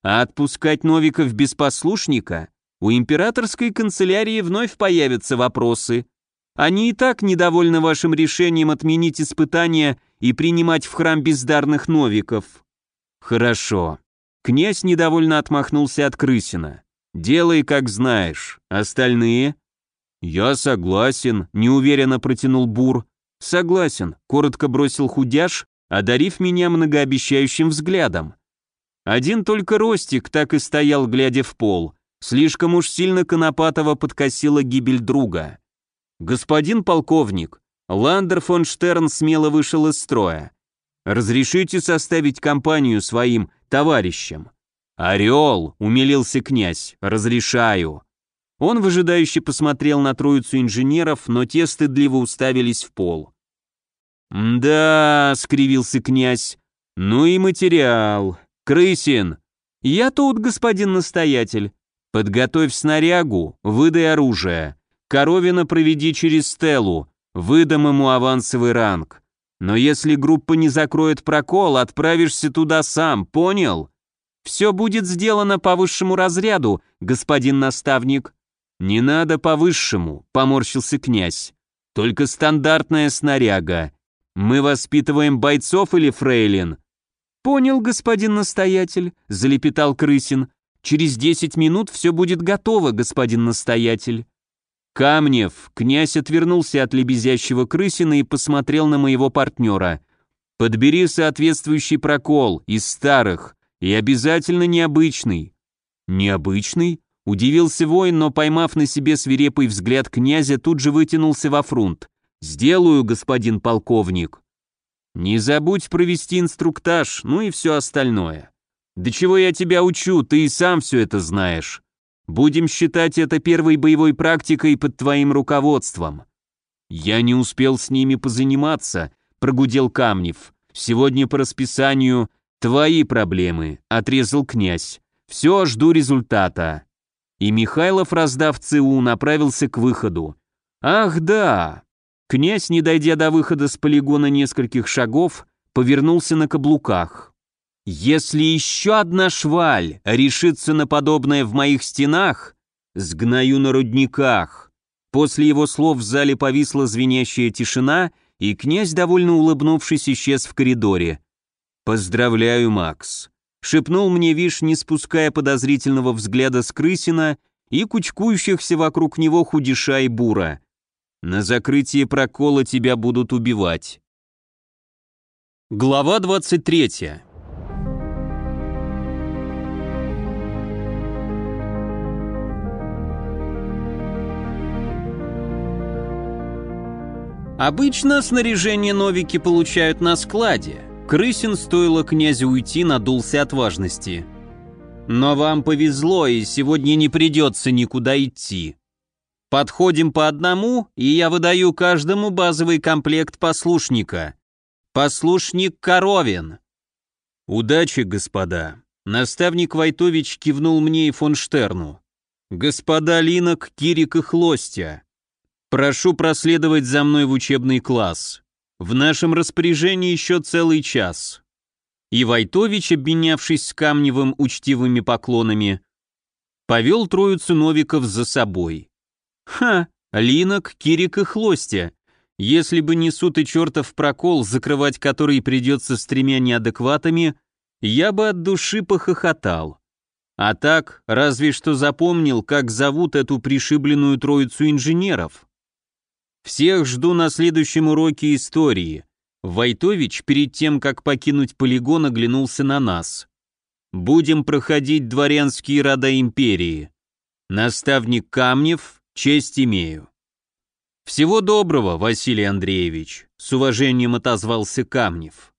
А отпускать Новиков без послушника у императорской канцелярии вновь появятся вопросы. Они и так недовольны вашим решением отменить испытания и принимать в храм бездарных Новиков. Хорошо. Князь недовольно отмахнулся от Крысина. Делай, как знаешь. Остальные? Я согласен, неуверенно протянул Бур. Согласен, коротко бросил худяш, одарив меня многообещающим взглядом. Один только Ростик так и стоял, глядя в пол. Слишком уж сильно Конопатова подкосила гибель друга. «Господин полковник», Ландер фон Штерн смело вышел из строя. «Разрешите составить компанию своим товарищам?» «Орел!» — умилился князь. «Разрешаю!» Он выжидающе посмотрел на троицу инженеров, но те стыдливо уставились в пол. «Да», — скривился князь, — «ну и материал. Крысин!» «Я тут, господин настоятель. Подготовь снарягу, выдай оружие. Коровина проведи через стелу, выдам ему авансовый ранг. Но если группа не закроет прокол, отправишься туда сам, понял? Все будет сделано по высшему разряду, господин наставник. Не надо по высшему, поморщился князь. Только стандартная снаряга. Мы воспитываем бойцов или фрейлин? Понял, господин настоятель, залепетал Крысин. Через десять минут все будет готово, господин настоятель. Камнев, князь отвернулся от лебезящего крысина и посмотрел на моего партнера. Подбери соответствующий прокол из старых и обязательно необычный. Необычный? Удивился воин, но поймав на себе свирепый взгляд князя, тут же вытянулся во фрунт. «Сделаю, господин полковник». «Не забудь провести инструктаж, ну и все остальное». Да чего я тебя учу, ты и сам все это знаешь. Будем считать это первой боевой практикой под твоим руководством. Я не успел с ними позаниматься, прогудел Камнев. Сегодня по расписанию твои проблемы, отрезал князь. Все, жду результата. И Михайлов, раздав ЦУ, направился к выходу. Ах да! Князь, не дойдя до выхода с полигона нескольких шагов, повернулся на каблуках. Если еще одна шваль решится на подобное в моих стенах, сгною на рудниках. После его слов в зале повисла звенящая тишина, и князь, довольно улыбнувшись, исчез в коридоре. «Поздравляю, Макс», — шепнул мне Виш, не спуская подозрительного взгляда с крысина и кучкующихся вокруг него худиша и бура. «На закрытие прокола тебя будут убивать». Глава двадцать третья. Обычно снаряжение новики получают на складе. Крысин, стоило князю уйти, надулся от важности. Но вам повезло, и сегодня не придется никуда идти. Подходим по одному, и я выдаю каждому базовый комплект послушника. Послушник Коровин. Удачи, господа. Наставник Войтович кивнул мне и фон Штерну. Господа Линок, Кирик и Хлостя. Прошу проследовать за мной в учебный класс. В нашем распоряжении еще целый час». И Войтович, обменявшись с Камневым учтивыми поклонами, повел троицу новиков за собой. Ха, Линок, Кирик и Хлостя. Если бы не суд и чертов прокол, закрывать который придется с тремя неадекватами, я бы от души похохотал. А так, разве что запомнил, как зовут эту пришибленную троицу инженеров. Всех жду на следующем уроке истории. Войтович перед тем, как покинуть полигон, оглянулся на нас. Будем проходить дворянские рода империи. Наставник Камнев, честь имею. Всего доброго, Василий Андреевич, с уважением отозвался Камнев.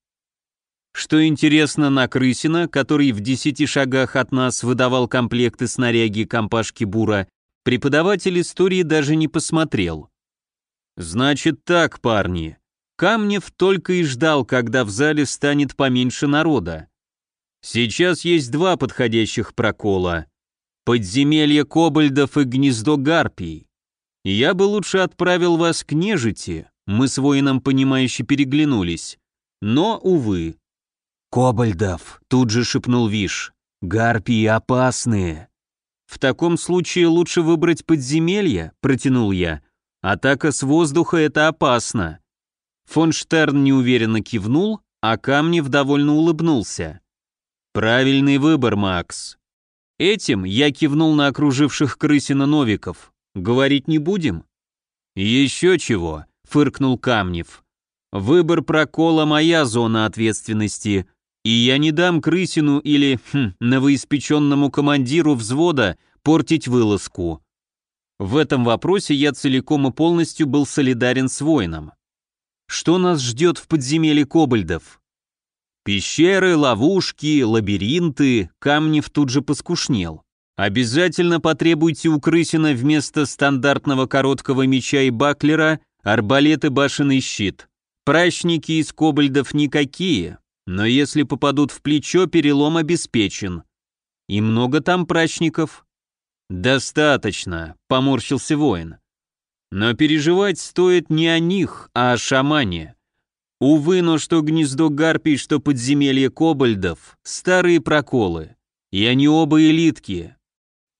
Что интересно, на Крысина, который в десяти шагах от нас выдавал комплекты снаряги компашки Бура, Преподаватель истории даже не посмотрел. Значит так, парни. Камнев только и ждал, когда в зале станет поменьше народа. Сейчас есть два подходящих прокола. Подземелье кобальдов и гнездо гарпий. Я бы лучше отправил вас к нежити, мы с воином понимающе переглянулись. Но, увы. «Кобальдов», — тут же шепнул Виш, — «гарпии опасные». «В таком случае лучше выбрать подземелье», — протянул я. «Атака с воздуха — это опасно». Фон Штерн неуверенно кивнул, а Камнев довольно улыбнулся. «Правильный выбор, Макс. Этим я кивнул на окруживших крысина новиков. Говорить не будем?» «Еще чего», — фыркнул Камнев. «Выбор прокола — моя зона ответственности, и я не дам крысину или хм, новоиспеченному командиру взвода портить вылазку». В этом вопросе я целиком и полностью был солидарен с воином. Что нас ждет в подземелье кобальдов? Пещеры, ловушки, лабиринты, Камнев тут же поскушнел. Обязательно потребуйте у Крысина вместо стандартного короткого меча и баклера арбалет и башенный щит. Прачники из кобальдов никакие, но если попадут в плечо, перелом обеспечен. И много там прачников? Достаточно, поморщился воин. Но переживать стоит не о них, а о шамане. Увы, но что гнездо гарпий, что подземелье кобальдов — старые проколы. И они оба элитки.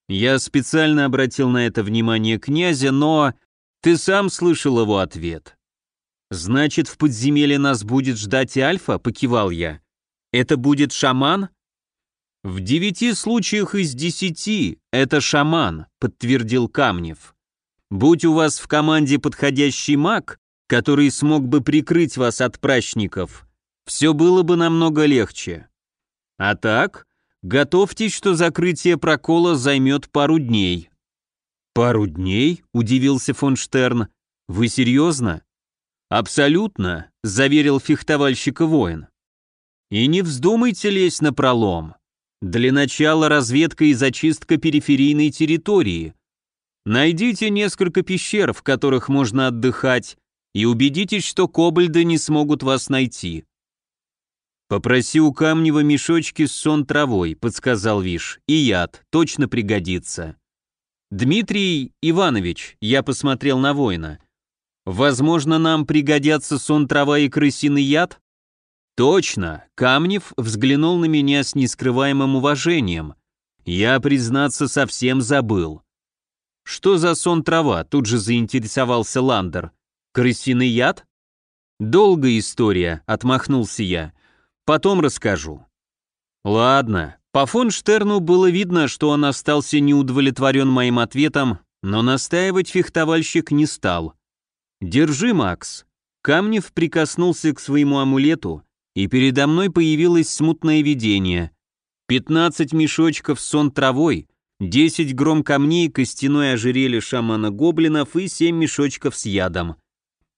Я специально обратил на это внимание князя, но ты сам слышал его ответ. «Значит, в подземелье нас будет ждать Альфа?» — покивал я. «Это будет шаман?» «В девяти случаях из десяти это шаман», — подтвердил Камнев. «Будь у вас в команде подходящий маг, который смог бы прикрыть вас от прачников, все было бы намного легче. А так, готовьтесь, что закрытие прокола займет пару дней. «Пару дней?» – удивился фон Штерн. «Вы серьезно?» «Абсолютно», – заверил фехтовальщика воин. «И не вздумайте лезть на пролом. Для начала разведка и зачистка периферийной территории. Найдите несколько пещер, в которых можно отдыхать, и убедитесь, что кобальды не смогут вас найти. «Попроси у Камнева мешочки с сон травой», — подсказал Виш, — «и яд, точно пригодится». «Дмитрий Иванович», — я посмотрел на воина, — «возможно, нам пригодятся сон трава и крысиный яд?» «Точно», — Камнев взглянул на меня с нескрываемым уважением. «Я, признаться, совсем забыл». «Что за сон трава?» — тут же заинтересовался Ландер. Крысиный яд? Долгая история, отмахнулся я. Потом расскажу. Ладно. По фон Штерну было видно, что он остался неудовлетворен моим ответом, но настаивать фехтовальщик не стал. «Держи, Макс». Камнев прикоснулся к своему амулету, и передо мной появилось смутное видение. Пятнадцать мешочков сон травой, десять гром камней, костяное ожерелье шамана гоблинов и семь мешочков с ядом.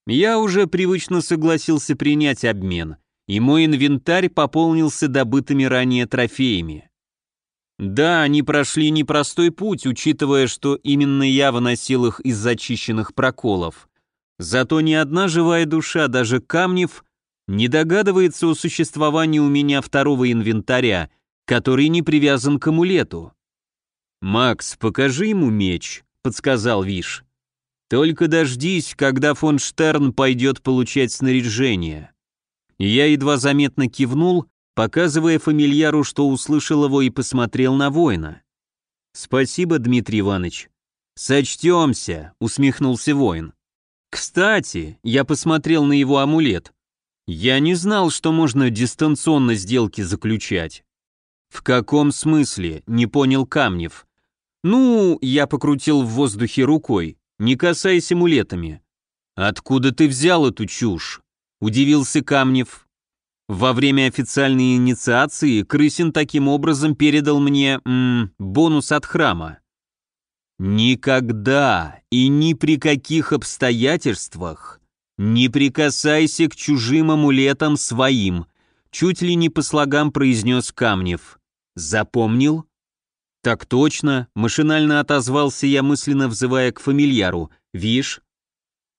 Я уже привычно согласился принять обмен, и мой инвентарь пополнился добытыми ранее трофеями. Да, они прошли непростой путь, учитывая, что именно я выносил их из зачищенных проколов. Зато ни одна живая душа, даже камнев, не догадывается о существовании у меня второго инвентаря, который не привязан к амулету. «Макс, покажи ему меч», — подсказал Виш. Только дождись, когда фон Штерн пойдет получать снаряжение. Я едва заметно кивнул, показывая фамильяру, что услышал его и посмотрел на воина. «Спасибо, Дмитрий Иванович». «Сочтемся», — усмехнулся воин. «Кстати, я посмотрел на его амулет. Я не знал, что можно дистанционно сделки заключать». «В каком смысле?» — не понял Камнев. «Ну, я покрутил в воздухе рукой. Не касаясь амулетами. Откуда ты взял эту чушь? Удивился Камнев. Во время официальной инициации Крысин таким образом передал мне м, бонус от храма. Никогда и ни при каких обстоятельствах не прикасайся к чужим амулетам своим, чуть ли не по слогам произнес Камнев. Запомнил? Так точно, машинально отозвался я, мысленно взывая к фамильяру. Вишь?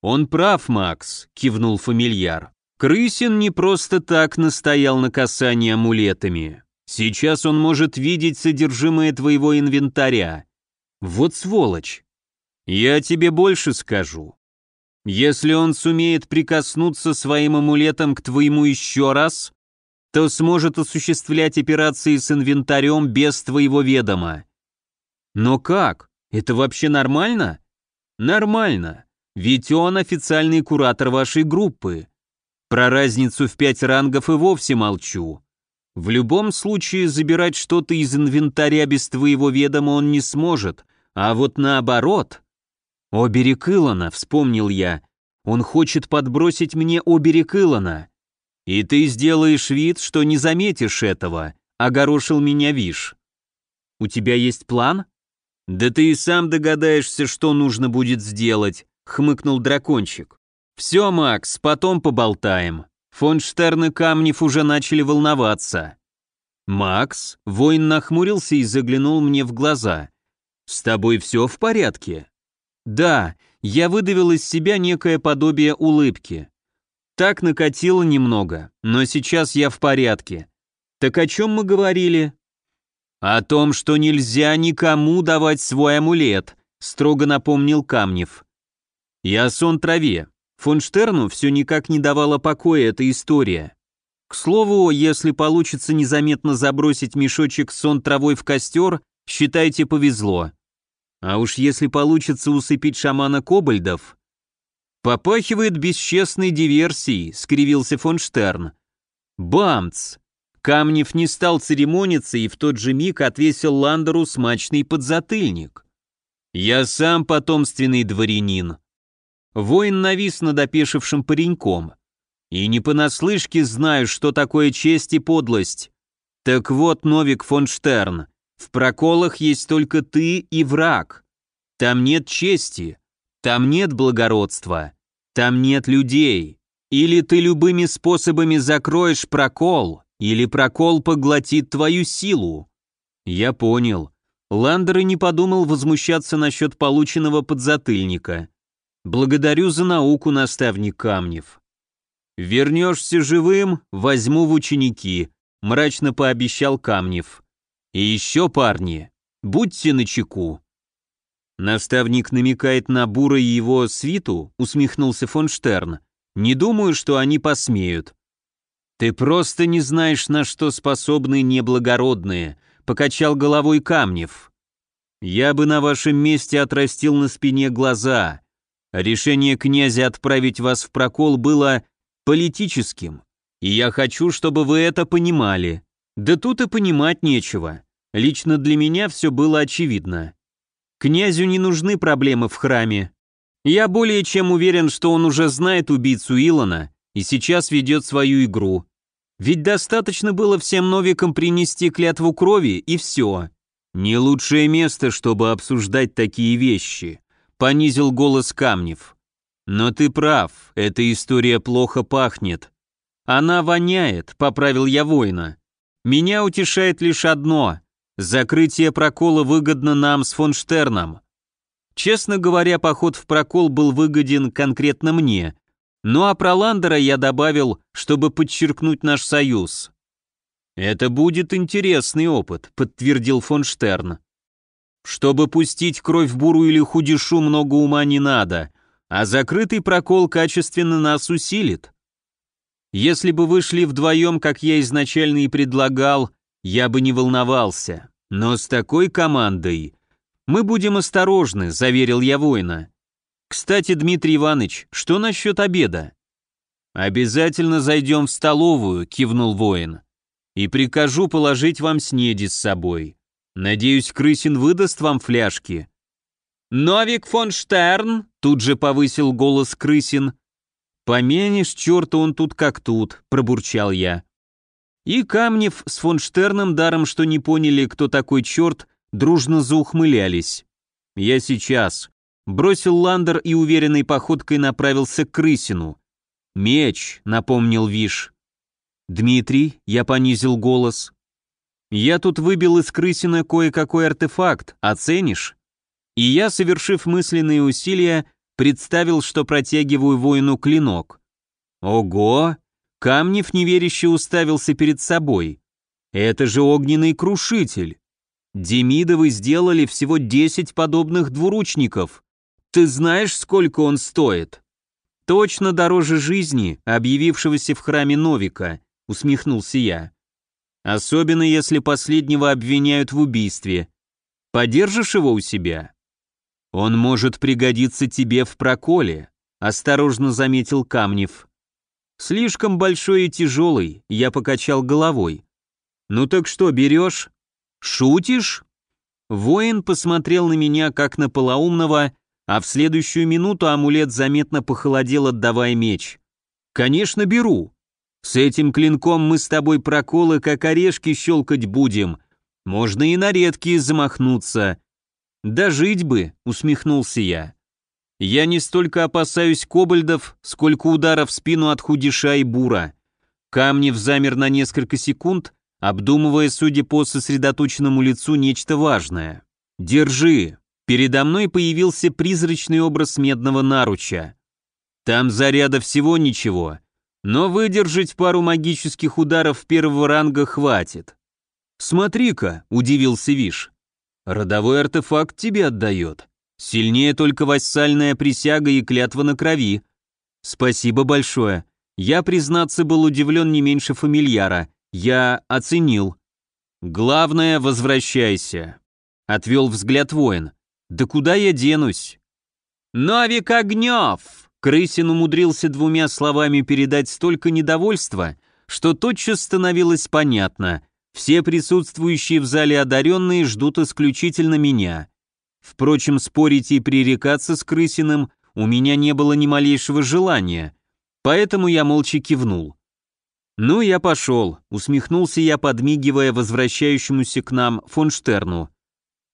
Он прав, Макс, кивнул фамильяр. Крысин не просто так настоял на касании амулетами. Сейчас он может видеть содержимое твоего инвентаря. Вот сволочь. Я тебе больше скажу. Если он сумеет прикоснуться своим амулетом к твоему еще раз, то сможет осуществлять операции с инвентарем без твоего ведома. Но как? Это вообще нормально? Нормально. Ведь он официальный куратор вашей группы. Про разницу в пять рангов и вовсе молчу. В любом случае забирать что-то из инвентаря без твоего ведома он не сможет, а вот наоборот. Оберег Илона, вспомнил я. Он хочет подбросить мне оберег Илона. «И ты сделаешь вид, что не заметишь этого», — огорошил меня Виш. «У тебя есть план?» «Да ты и сам догадаешься, что нужно будет сделать», — хмыкнул дракончик. «Все, Макс, потом поболтаем. Фон Штерн и Камнев уже начали волноваться». «Макс?» — воин нахмурился и заглянул мне в глаза. «С тобой все в порядке?» «Да», я выдавил из себя некое подобие улыбки. Так накатило немного, но сейчас я в порядке. Так о чем мы говорили? О том, что нельзя никому давать свой амулет, строго напомнил Камнев. Я сон траве. Фон Штерну все никак не давала покоя эта история. К слову, если получится незаметно забросить мешочек сон травой в костер, считайте повезло. А уж если получится усыпить шамана кобальдов, «Попахивает бесчестной диверсией», — скривился фон Штерн. «Бамц!» Камнев не стал церемониться и в тот же миг отвесил Ландеру смачный подзатыльник. «Я сам потомственный дворянин». Воин навис над опешившим пареньком. «И не понаслышке знаю, что такое честь и подлость. Так вот, Новик фон Штерн, в проколах есть только ты и враг. Там нет чести, там нет благородства, там нет людей. Или ты любыми способами закроешь прокол, или прокол поглотит твою силу. Я понял. Ландер и не подумал возмущаться насчет полученного подзатыльника. Благодарю за науку, наставник Камнев. Вернешься живым, возьму в ученики, мрачно пообещал Камнев. И еще, парни, будьте начеку. Наставник намекает на Бура и его свиту, усмехнулся фон Штерн. Не думаю, что они посмеют. Ты просто не знаешь, на что способны неблагородные, покачал головой Камнев. Я бы на вашем месте отрастил на спине глаза. Решение князя отправить вас в прокол было политическим, и я хочу, чтобы вы это понимали. Да тут и понимать нечего. Лично для меня все было очевидно. Князю не нужны проблемы в храме. Я более чем уверен, что он уже знает убийцу Илона и сейчас ведет свою игру. Ведь достаточно было всем новикам принести клятву крови, и все. Не лучшее место, чтобы обсуждать такие вещи, понизил голос Камнев. Но ты прав, эта история плохо пахнет. Она воняет, поправил я воина. Меня утешает лишь одно. Закрытие прокола выгодно нам с фон Штерном. Честно говоря, поход в прокол был выгоден конкретно мне. Ну а про Ландера я добавил, чтобы подчеркнуть наш союз. «Это будет интересный опыт», — подтвердил фон Штерн. «Чтобы пустить кровь в буру или худишу, много ума не надо, а закрытый прокол качественно нас усилит. Если бы вы шли вдвоем, как я изначально и предлагал, я бы не волновался. Но с такой командой... Мы будем осторожны, заверил я воина. Кстати, Дмитрий Иванович, что насчет обеда? Обязательно зайдем в столовую, кивнул воин. И прикажу положить вам снеди с собой. Надеюсь, Крысин выдаст вам фляжки. «Новик фон Штерн!» — тут же повысил голос Крысин. «Поменишь, черта он тут как тут», — пробурчал я. И Камнев с фон Штерном, даром что не поняли, кто такой черт, дружно заухмылялись. «Я сейчас», — бросил Ландер и уверенной походкой направился к Крысину. «Меч», — напомнил Виш. «Дмитрий», — я понизил голос. Я тут выбил из крысина кое-какой артефакт, оценишь? И я, совершив мысленные усилия, представил, что протягиваю воину клинок. Ого! Камнев неверяще уставился перед собой. Это же огненный крушитель. Демидовы сделали всего 10 подобных двуручников. Ты знаешь, сколько он стоит? Точно дороже жизни, объявившегося в храме Новика, усмехнулся я. Особенно если последнего обвиняют в убийстве. Подержишь его у себя? Он может пригодиться тебе в проколе, осторожно заметил Камнев. Слишком большой и тяжелый, я покачал головой. Ну так что, берешь? Шутишь? Воин посмотрел на меня как на полоумного, а в следующую минуту амулет заметно похолодел, отдавая меч. Конечно, беру. С этим клинком мы с тобой проколы, как орешки, щелкать будем. Можно и на редкие замахнуться. Да жить бы, усмехнулся я. Я не столько опасаюсь кобальдов, сколько ударов в спину от худиша и бура. Камнев замер на несколько секунд, обдумывая, судя по сосредоточенному лицу, нечто важное. «Держи!» Передо мной появился призрачный образ медного наруча. Там заряда всего ничего, но выдержать пару магических ударов первого ранга хватит. «Смотри-ка», — удивился Виш, — «родовой артефакт тебе отдает». Сильнее только вассальная присяга и клятва на крови. Спасибо большое. Я, признаться, был удивлен не меньше фамильяра. Я оценил. Главное, возвращайся. Отвел взгляд воин. Да куда я денусь? Новик Огнев! Крысин умудрился двумя словами передать столько недовольства, что тотчас становилось понятно. Все присутствующие в зале одаренные ждут исключительно меня. Впрочем, спорить и пререкаться с Крысиным у меня не было ни малейшего желания, поэтому я молча кивнул. «Ну, я пошел», — усмехнулся я, подмигивая возвращающемуся к нам фон Штерну.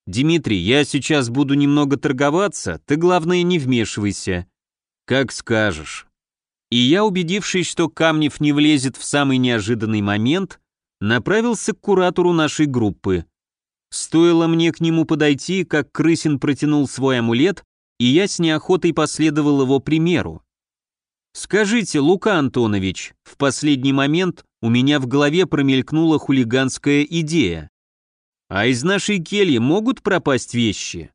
«Дмитрий, я сейчас буду немного торговаться, ты, главное, не вмешивайся». «Как скажешь». И я, убедившись, что Камнев не влезет в самый неожиданный момент, направился к куратору нашей группы. Стоило мне к нему подойти, как Крысин протянул свой амулет, и я с неохотой последовал его примеру. «Скажите, Лука Антонович, в последний момент у меня в голове промелькнула хулиганская идея. А из нашей кельи могут пропасть вещи?»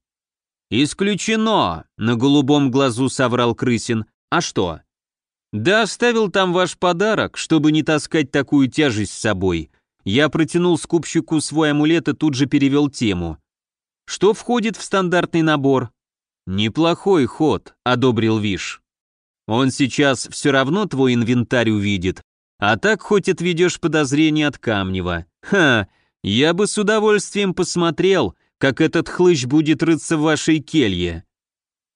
«Исключено!» — на голубом глазу соврал Крысин. «А что?» «Да оставил там ваш подарок, чтобы не таскать такую тяжесть с собой. Я протянул скупщику свой амулет и тут же перевел тему. Что входит в стандартный набор? Неплохой ход, одобрил Виш. Он сейчас все равно твой инвентарь увидит, а так хоть отведешь подозрение от Камнева. Ха, я бы с удовольствием посмотрел, как этот хлыщ будет рыться в вашей келье.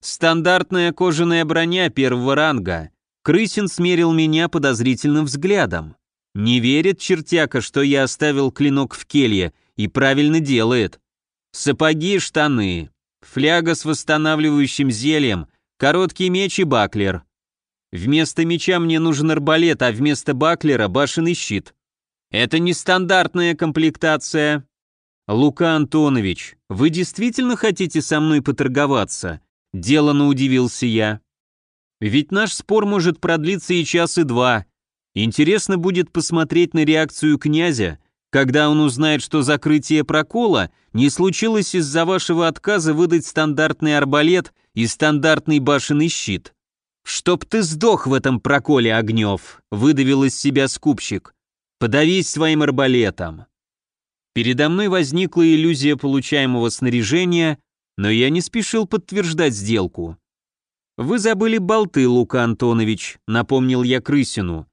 Стандартная кожаная броня первого ранга. Крысин смерил меня подозрительным взглядом. Не верит чертяка, что я оставил клинок в келье, и правильно делает. Сапоги, штаны, фляга с восстанавливающим зельем, короткий меч и баклер. Вместо меча мне нужен арбалет, а вместо баклера башенный щит. Это нестандартная комплектация. Лука Антонович, вы действительно хотите со мной поторговаться? Делано удивился я. Ведь наш спор может продлиться и час, и два, Интересно будет посмотреть на реакцию князя, когда он узнает, что закрытие прокола не случилось из-за вашего отказа выдать стандартный арбалет и стандартный башенный щит. «Чтоб ты сдох в этом проколе, Огнев!» — выдавил из себя скупщик. «Подавись своим арбалетом!» Передо мной возникла иллюзия получаемого снаряжения, но я не спешил подтверждать сделку. «Вы забыли болты, Лука Антонович», — напомнил я Крысину.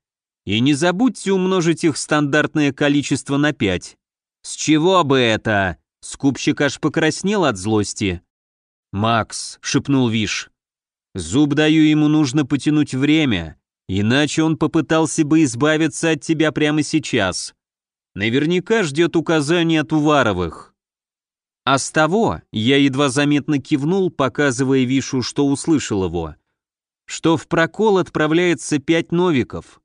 И не забудьте умножить их стандартное количество на 5. С чего бы это? Скупщик аж покраснел от злости. «Макс», — шепнул Виш, — «зуб даю, ему нужно потянуть время, иначе он попытался бы избавиться от тебя прямо сейчас. Наверняка ждет указания от Уваровых». А с того я едва заметно кивнул, показывая Вишу, что услышал его, что в прокол отправляется пять новиков —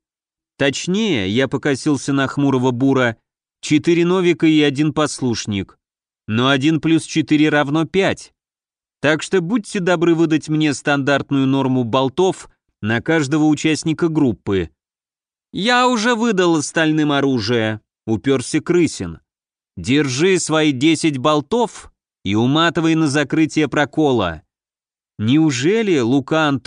Точнее, я покосился на хмурого бура, Четыре новика и один послушник. Но один плюс четыре равно пять. Так что будьте добры выдать мне стандартную норму болтов на каждого участника группы. Я уже выдал остальным оружие, уперся Крысин. Держи свои десять болтов и уматывай на закрытие прокола. Неужели Лука Антон